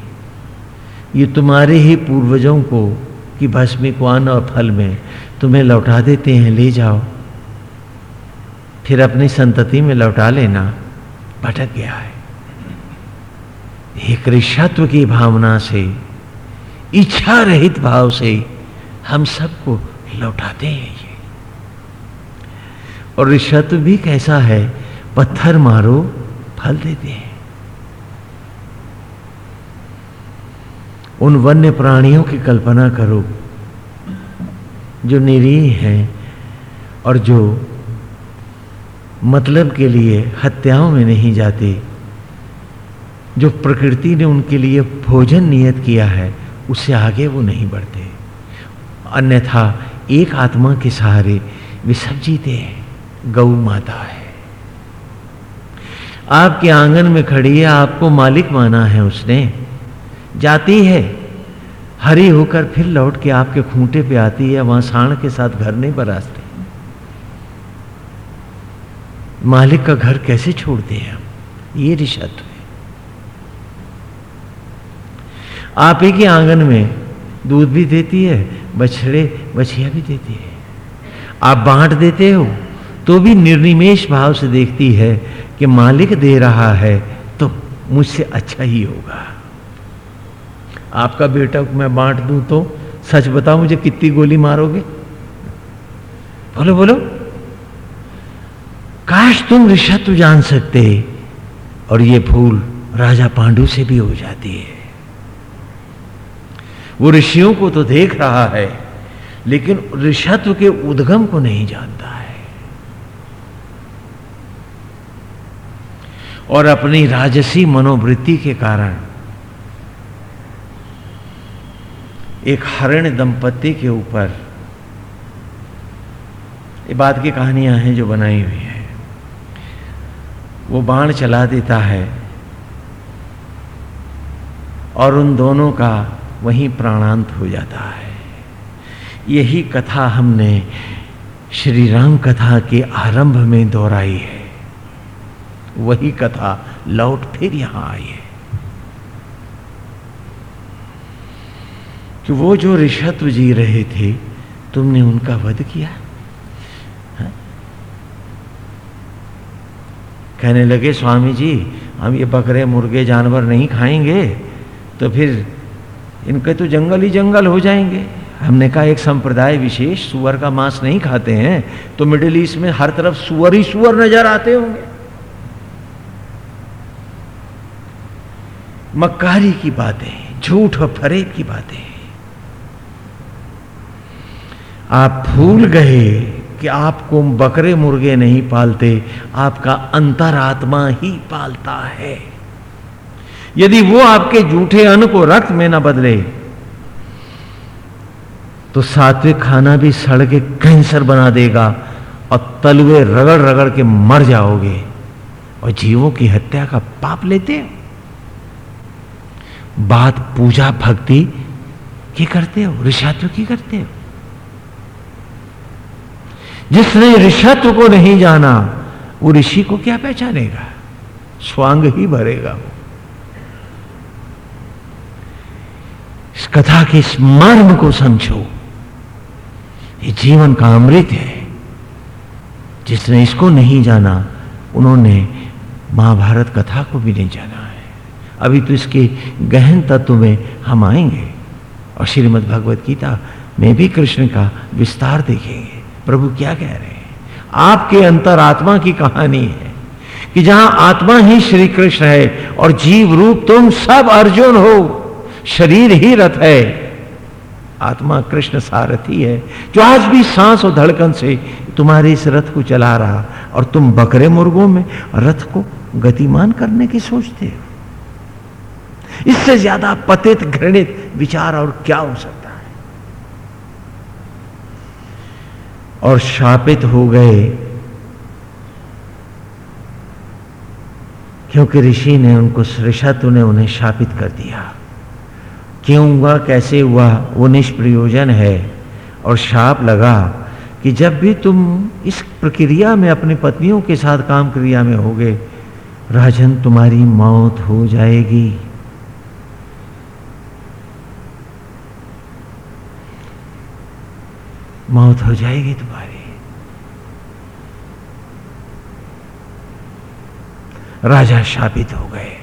ये तुम्हारे ही पूर्वजों को कि भस्मिकवान और फल में तुम्हें लौटा देते हैं, ले जाओ। फिर अपनी संतति में लौटा लेना, भटक गया है। एक ऋषत्व की भावना से इच्छा रहित भाव से हम सबको लौटाते हैं ये। और ऋषत्व भी कैसा है? पत्थर मारो, फल देते हैं। उन वन्य प्राणियों की कल्पना करो, जो निरीह हैं और जो मतलब के लिए हत्याओं में नहीं जाते। जो प्रकृति ने उनके लिए भोजन नियत किया है, उससे आगे वो नहीं बढ़ते। अन्यथा एक आत्मा के सहारे वे सब जीते हैं। गौ माता है। आपके आँगन में खड़ी है, आपको मालिक माना है उसने। जाती है, हरी होकर फिर लौट के आपके खूंटे पे आती है, वहाँ साण के साथ घर नहीं बरासते मालिक का घर कैसे छोड़ते हैं हम ये रिश्वत है। आप ही के आँगन में दूध भी देती है बछड़े बछिया भी देती है। आप बांट देते हो तो भी निर्निमेश भाव से देखती है कि मालिक दे रहा है तो मुझसे अच्छा ही होगा। आपका बेटा मैं बांट दूँ तो सच बताओ मुझे कितनी गोली मारोगे? बोलो बोलो। काश तुम ऋषत्व जान सकते, और ये फूल राजा पांडु से भी हो जाती है। वो ऋषियों को तो देख रहा है, लेकिन ऋषत्व के उद्गम को नहीं जानता है। और अपनी राजसी मनोवृत्ति के कारण एक हरण दंपति के ऊपर ये बात की कहानियाँ हैं जो बनाई हुई है। वो बाण चला देता है और उन दोनों का वहीं प्राणांत हो जाता है। यही कथा हमने श्री राम कथा के आरंभ में दोहराई है। वही कथा लौट फिर यहाँ आई है। कि वो जो ऋषत्व जी रहे थे, तुमने उनका वध किया? हा? कहने लगे, स्वामी जी, हम ये बकरे मुर्गे जानवर नहीं खाएँगे तो फिर इनके तो जंगल ही जंगल हो जाएँगे। हमने कहा, एक संप्रदाय विशेष, सुअर का मांस नहीं खाते हैं तो मिडिल ईस्ट में हर तरफ़ सुअर ही सुअर नज़र आते होंगे। मक्कारी की बातें, झूठ और फरेब की बातें। आप भूल गए कि आपको बकरे मुर्गे नहीं पालते, आपका अंतरात्मा ही पालता है। यदि वो आपके जूठे अन्न को रक्त में ना बदले तो सात्विक खाना भी सड़ के कैंसर बना देगा और तलवे रगड़ रगड़ के मर जाओगे और जीवों की हत्या का पाप लेते हो। बात पूजा भक्ति की करते हो ऋषात्व की करते हो। जिसने ऋषत्व को नहीं जाना, वो ऋषि को क्या पहचानेगा? स्वांग ही भरेगा वो। कथा के इस मर्म को समझो। ये जीवन का अमृत है। जिसने इसको नहीं जाना, उन्होंने महाभारत कथा को भी नहीं जाना है। अभी तो इसके गहन तत्व में हम आएँगे और श्रीमद् भगवत गीता में भी कृष्ण का विस्तार देखेंगे। प्रभु क्या कह रहे हैं? आपके अंतरात्मा की कहानी है कि जहाँ आत्मा ही श्री कृष्ण है और जीव रूप तुम सब अर्जुन हो। शरीर ही रथ है। आत्मा कृष्ण सारथी है। जो आज भी सांस और धड़कन से तुम्हारे इस रथ को चला रहा और तुम बकरे मुर्गों में रथ को गतिमान करने की सोचते हो। इससे ज़्यादा पतित, घृणित विचार और क्या हो सकता है? और शापित हो गए। क्योंकि ऋषि ने उनको ऋषत्व ने उन्हें शापित कर दिया। क्यों हुआ, कैसे हुआ, वो निष्प्रयोजन है। और शाप लगा कि जब भी तुम इस प्रक्रिया में, अपनी पत्नियों के साथ काम क्रिया में होगे, राजन, तुम्हारी मौत हो जाएगी। मौत हो जाएगी तुम्हारी। राजा शापित हो गए।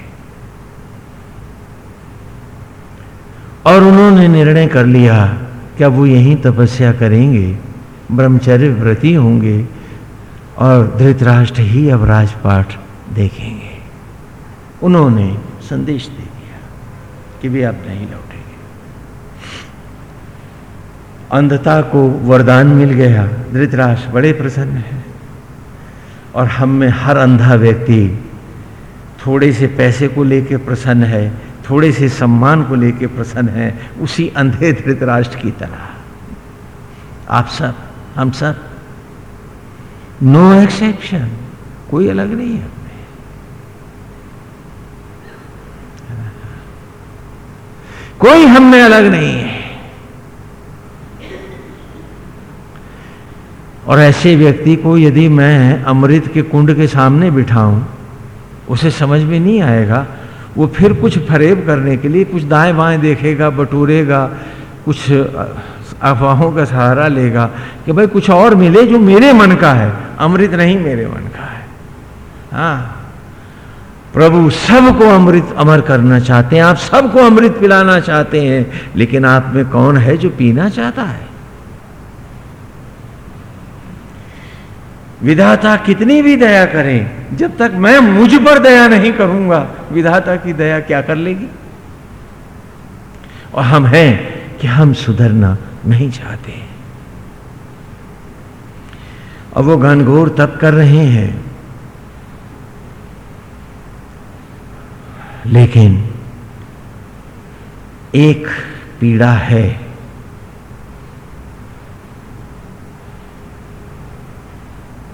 और उन्होंने निर्णय कर लिया कि अब वो यहीं तपस्या करेंगे, ब्रह्मचर्य व्रती होंगे और धृतराष्ट्र ही अब राजपाठ देखेंगे। उन्होंने संदेश दे दिया कि भी आप नहीं लौटेंगे। अंधता को वरदान मिल गया। धृतराष्ट्र बड़े प्रसन्न है और हम में हर अंधा व्यक्ति थोड़े से पैसे को लेकर प्रसन्न है थोड़े से सम्मान को लेकर प्रसन्न है, उसी अंधे धृतराष्ट्र की तरह। आप सब, हम सब। नो एक्सेप्शन कोई अलग नहीं है। कोई हम में अलग नहीं है। और ऐसे व्यक्ति को यदि मैं अमृत के कुंड के सामने बिठाऊं, उसे समझ में नहीं आएगा वो फिर कुछ फरेब करने के लिए कुछ दाएँ बाएँ देखेगा, बटूरेगा, कुछ अफवाहों का सहारा लेगा कि भाई कुछ और मिले जो मेरे मन का है। अमृत नहीं मेरे मन का है। हाँ। प्रभु सबको अमृत अमर करना चाहते हैं। आप सबको अमृत पिलाना चाहते हैं। लेकिन आप में कौन है जो पीना चाहता है? विधाता कितनी भी दया करें, जब तक मैं मुझ पर दया नहीं करूँगा, विधाता की दया क्या कर लेगी? और हम हैं कि हम सुधरना नहीं चाहते। और वो घनघोर तप कर रहे हैं। लेकिन एक पीड़ा है।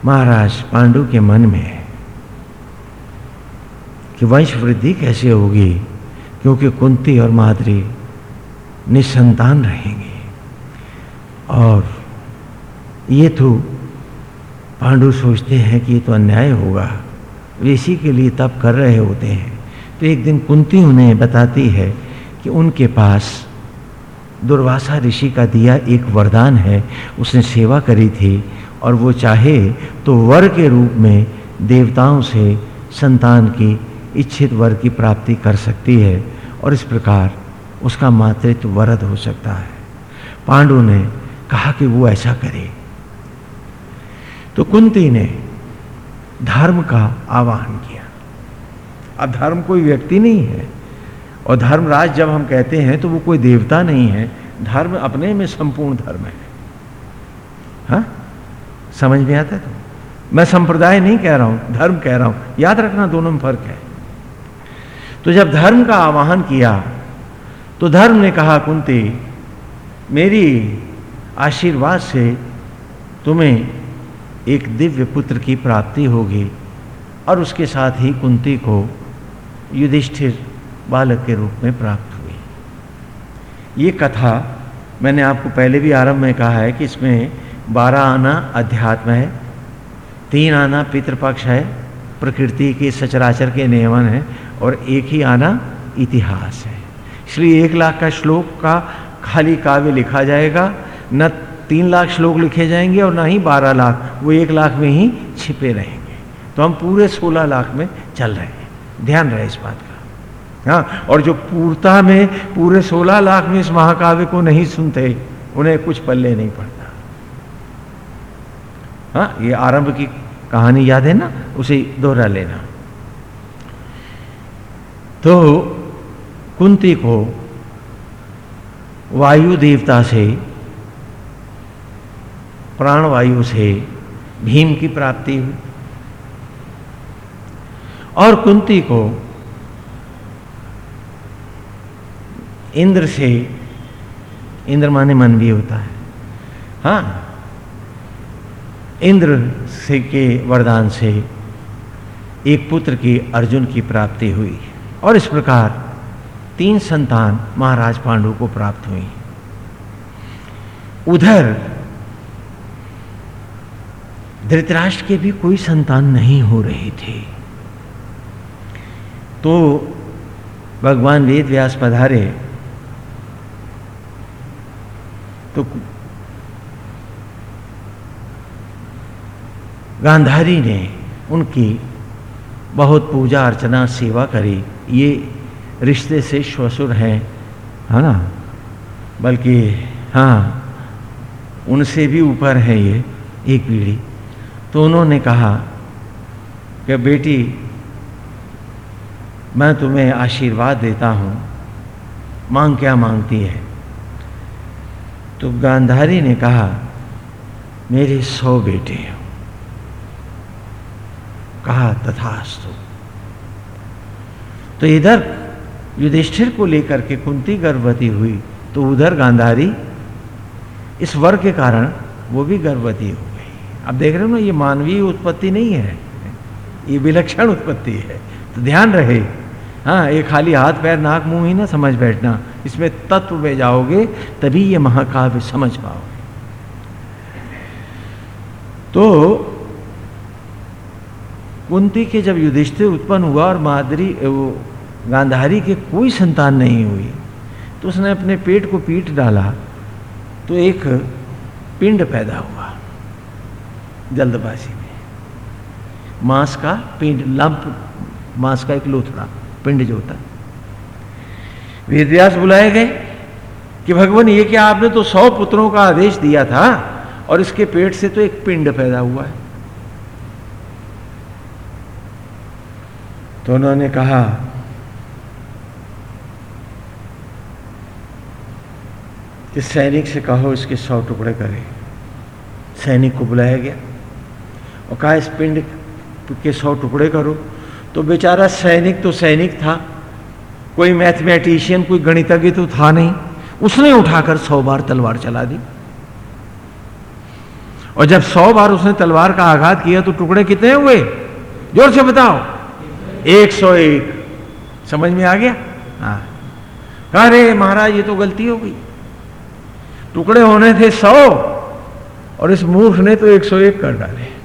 महाराज पांडु के मन में कि वंश वृद्धि कैसे होगी, क्योंकि कुंती और माद्री निसंतान रहेंगे। और ये तो पांडु सोचते हैं कि ये तो अन्याय होगा। वे इसी के लिए तप कर रहे होते हैं। तो एक दिन कुंती उन्हें बताती है कि उनके पास दुर्वासा ऋषि का दिया एक वरदान है। उसने सेवा करी थी और वो चाहे तो वर के रूप में देवताओं से संतान की इच्छित वर की प्राप्ति कर सकती है और इस प्रकार उसका मातृत्व वरद हो सकता है। पांडु ने कहा कि वो ऐसा करे। तो कुंती ने धर्म का आवाहन किया। अब धर्म कोई व्यक्ति नहीं है और धर्मराज जब हम कहते हैं तो वो कोई देवता नहीं है। धर्म अपने में संपूर्ण धर्म है। हा? समझ में आता है तो मैं संप्रदाय नहीं कह रहा हूँ, धर्म कह रहा हूँ। याद रखना दोनों में फ़र्क है। तो जब धर्म का आवाहन किया तो धर्म ने कहा, कुंती, मेरी आशीर्वाद से तुम्हें एक दिव्य पुत्र की प्राप्ति होगी और उसके साथ ही कुंती को युधिष्ठिर बालक के रूप में प्राप्त हुई। ये कथा मैंने आपको पहले भी आरंभ में कहा है कि इसमें बारह आना अध्यात्म है, तीन आना पितृपक्ष है, प्रकृति के सचराचर के नियमन है और एक ही आना इतिहास है। इसलिए एक लाख का श्लोक का खाली काव्य लिखा जाएगा, न तीन लाख श्लोक लिखे जाएँगे और ना ही बारह लाख, वो एक लाख में ही छिपे रहेंगे। तो हम पूरे सोलह लाख में चल रहे हैं। ध्यान रहे इस बात का। हाँ और जो पूर्ता में, पूरे सोलह लाख में इस महाकाव्य को नहीं सुनते, उन्हें कुछ पल्ले नहीं पड़ता। हाँ ये आरंभ की कहानी याद है ना? उसे दोहरा लेना। तो कुंती को वायु देवता से, प्राणवायु से भीम की प्राप्ति हुई। और कुंती को इंद्र से, इंद्र माने मन भी होता है। हाँ इंद्र से के वरदान से एक पुत्र की अर्जुन की प्राप्ति हुई और इस प्रकार तीन संतान महाराज पांडु को प्राप्त हुई। उधर धृतराष्ट्र के भी कोई संतान नहीं हो रहे थे। तो भगवान वेद व्यास पधारे। तो गांधारी ने उनकी बहुत पूजा अर्चना सेवा करी। ये रिश्ते से श्वसुर हैं, है ना? बल्कि हाँ उनसे भी ऊपर है ये एक पीढ़ी। तो उन्होंने कहा कि बेटी, मैं तुम्हें आशीर्वाद देता हूँ। मांग क्या मांगती है? तो गांधारी ने कहा, मेरे सौ बेटे हैं। कहा तथास्तु। तो इधर युधिष्ठिर को लेकर के कुंती गर्भवती हुई तो उधर गांधारी, इस वर के कारण वो भी गर्भवती हो गई। अब देख रहे हो ना, ये मानवीय उत्पत्ति नहीं है, ये विलक्षण उत्पत्ति है। तो ध्यान रहे हाँ ये खाली हाथ, पैर, नाक, मुँह ही ना समझ बैठना, इसमें तत्व में जाओगे, तभी ये महाकाव्य समझ पाओगे। तो कुंती के जब युधिष्ठिर उत्पन्न हुआ और मादरी, वो गांधारी के कोई संतान नहीं हुई तो उसने अपने पेट को पीट डाला तो एक पिंड पैदा हुआ जल्दबाजी में। मांस का पिंड, लंप, मांस का एक लोथड़ा, पिंड जो होता। वेदव्यास बुलाए गए कि भगवान, ये क्या आपने तो सौ पुत्रों का आदेश दिया था और इसके पेट से तो एक पिंड पैदा हुआ है। तो उन्होंने कहा कि सैनिक से कहो, इसके सौ टुकड़े करे। सैनिक को बुलाया गया और कहा, इस पिंड के सौ टुकड़े करो। तो बेचारा सैनिक तो सैनिक था। कोई मैथमेटिशियन, कोई गणितज्ञ तो था नहीं। उसने उठाकर सौ बार तलवार चला दी। और जब सौ बार उसने तलवार का आघात किया तो टुकड़े कितने हुए? ज़ोर से बताओ। एक सौ एक। समझ में आ गया? हाँ। अरे महाराज, ये तो गलती हो गई। टुकड़े होने थे सौ और इस मूर्ख ने तो एक सौ एक कर डाले।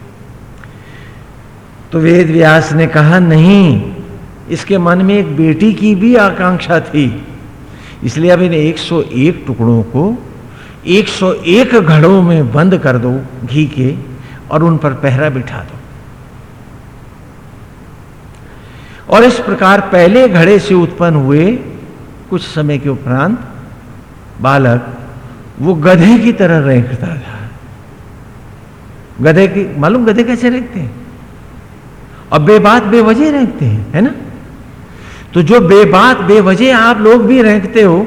तो वेद व्यास ने कहा, नहीं, इसके मन में एक बेटी की भी आकांक्षा थी। इसलिए अब इन 101 टुकड़ों को 101 घड़ों में बंद कर दो, घी के, और उन पर पहरा बिठा दो। और इस प्रकार पहले घड़े से उत्पन्न हुए कुछ समय के उपरांत बालक वो गधे की तरह रेंकता था। गधे की मालूम गधे कैसे रेंकते हैं? और बेबात बेवजह रेंकते हैं है ना? तो जो बेबात बेवजह आप लोग भी रेंकते हो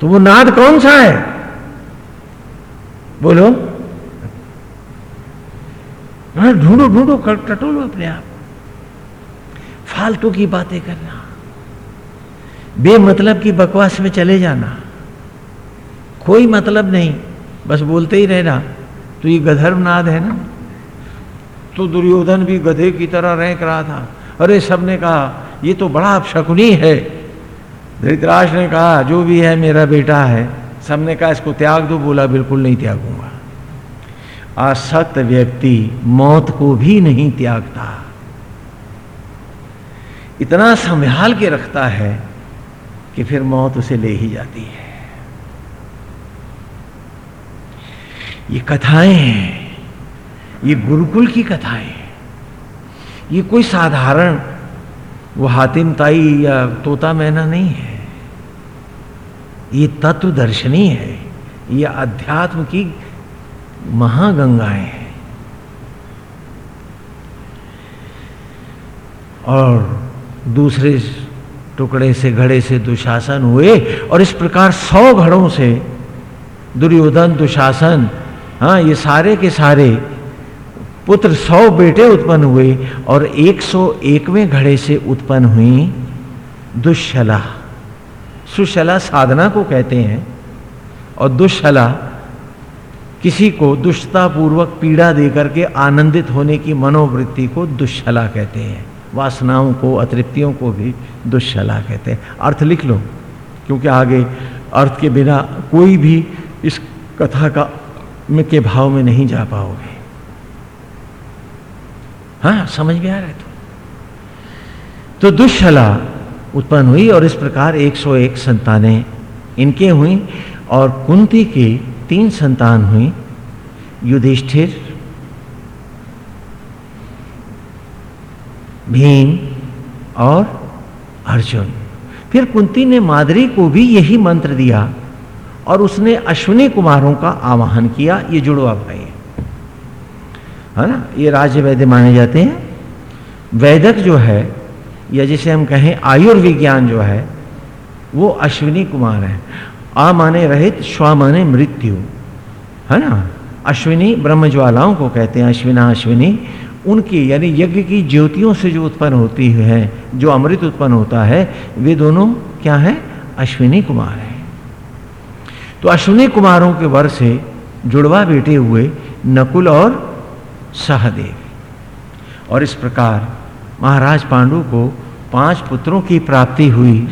तो वो नाद कौन सा है? बोलो। हाँ, ढूंढो ढूंढो टटोलो अपने आप। फालतू की बातें करना, बेमतलब की बकवास में चले जाना, कोई मतलब नहीं, बस बोलते ही रहना तो ये गधर्व नाद है ना? तो दुर्योधन भी गधे की तरह रैंक रहा था। अरे सबने कहा, ये तो बड़ा शकुनी है। धृतराज ने कहा, जो भी है मेरा बेटा है। सबने कहा, इसको त्याग दो। बोला, बिल्कुल नहीं त्यागूँगा। आसक्त व्यक्ति मौत को भी नहीं त्यागता। इतना संभाल के रखता है कि फिर मौत उसे ले ही जाती है। ये कथाएँ हैं। ये गुरुकुल की कथाएँ ये कोई साधारण वो हातिम ताई या तोता मैना नहीं है। ये तत्व दर्शनी है। ये अध्यात्म की महागंगाएँ हैं। और दूसरे टुकड़े से, घड़े से दुशासन हुए और इस प्रकार सौ घड़ों से दुर्योधन, दुशासन हाँ ये सारे के सारे पुत्र सौ बेटे उत्पन्न हुए और एक सौ एकवें घड़े से उत्पन्न हुई दुष्शला सुशला साधना को कहते हैं और दुष्शला किसी को दुष्टता पूर्वक पीड़ा देकर के आनंदित होने की मनोवृत्ति को दुष्शला कहते हैं। वासनाओं को, अतृप्तियों को भी दुष्शला कहते हैं। अर्थ लिख लो, क्योंकि आगे अर्थ के बिना कोई भी इस कथा का में के भाव में नहीं जा पाओगे। हाँ समझ में आ रहा है तो। तो दुष्शला उत्पन्न हुई और इस प्रकार 101 संतानें इनके हुई और कुंती की तीन संतान हुई, युधिष्ठिर भीम और अर्जुन। फिर कुंती ने मादरी को भी यही मंत्र दिया और उसने अश्विनी कुमारों का आवाहन किया, ये जुड़वा भाई है। ना? ये राज्य वैद्य माने जाते हैं। वैदक जो है, या जिसे हम कहें आयुर्विज्ञान जो है, वो अश्विनी कुमार है। आ माने रहित, श्वा माने मृत्यु। है ना? अश्विनी ब्रह्म ज्वालाओं को कहते हैं, अश्विना अश्विनी। उनकी, यानी यज्ञ की ज्योतियों से जो उत्पन्न होती है, जो अमृत उत्पन्न होता है, वे दोनों क्या है? अश्विनी कुमार है। तो अश्विनी कुमारों के वर से जुड़वा बेटे हुए नकुल और सहदेव। और इस प्रकार महाराज पांडु को पाँच पुत्रों की प्राप्ति हुई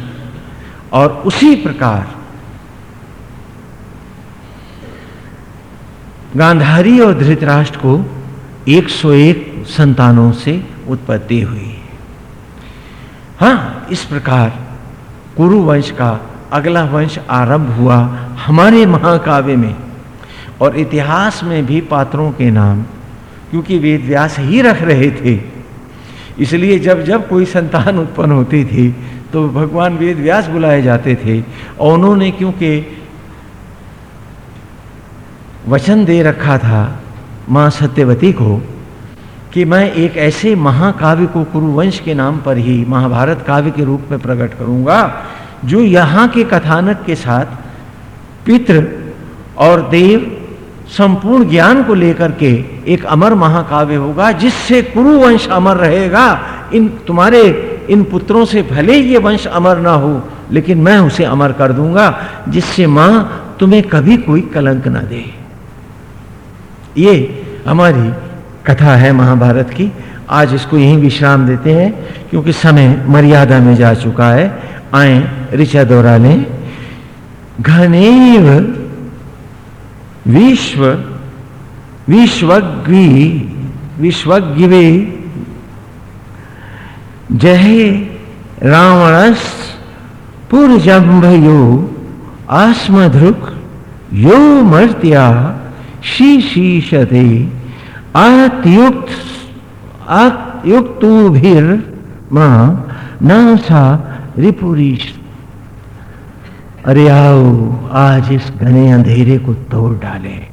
और उसी प्रकार गांधारी और धृतराष्ट्र को 101 संतानों से उत्पत्ति हुई। हाँ इस प्रकार कुरु वंश का अगला वंश आरंभ हुआ हमारे महाकाव्य में। और इतिहास में भी पात्रों के नाम, क्योंकि वेद व्यास ही रख रहे थे। इसलिए जब जब कोई संतान उत्पन्न होती थी तो भगवान वेद व्यास बुलाए जाते थे और उन्होंने क्योंकि वचन दे रखा था माँ सत्यवती को कि मैं एक ऐसे महाकाव्य को कुरुवंश के नाम पर ही, महाभारत काव्य के रूप में प्रकट करूँगा, जो यहाँ के कथानक के साथ पितृ और देव संपूर्ण ज्ञान को लेकर के एक अमर महाकाव्य होगा, जिससे कुरुवंश अमर रहेगा। इन, तुम्हारे इन पुत्रों से भले ही ये वंश अमर ना हो, लेकिन मैं उसे अमर कर दूँगा, जिससे माँ तुम्हें कभी कोई कलंक ना दे। ये हमारी कथा है महाभारत की। आज इसको यहीं विश्राम देते हैं, क्योंकि समय मर्यादा में जा चुका है। आए ऋचा दोहरा लें। घनेव विश्व विश्वग्वी विश्वगिवे जहे रावणस पुरजम्भयो, आस्मधृक यो मर्त्या शीशीषते अत्युक्त न सा रिपुरीश। अरे आओ आज इस घने अंधेरे को तोड़ डालें।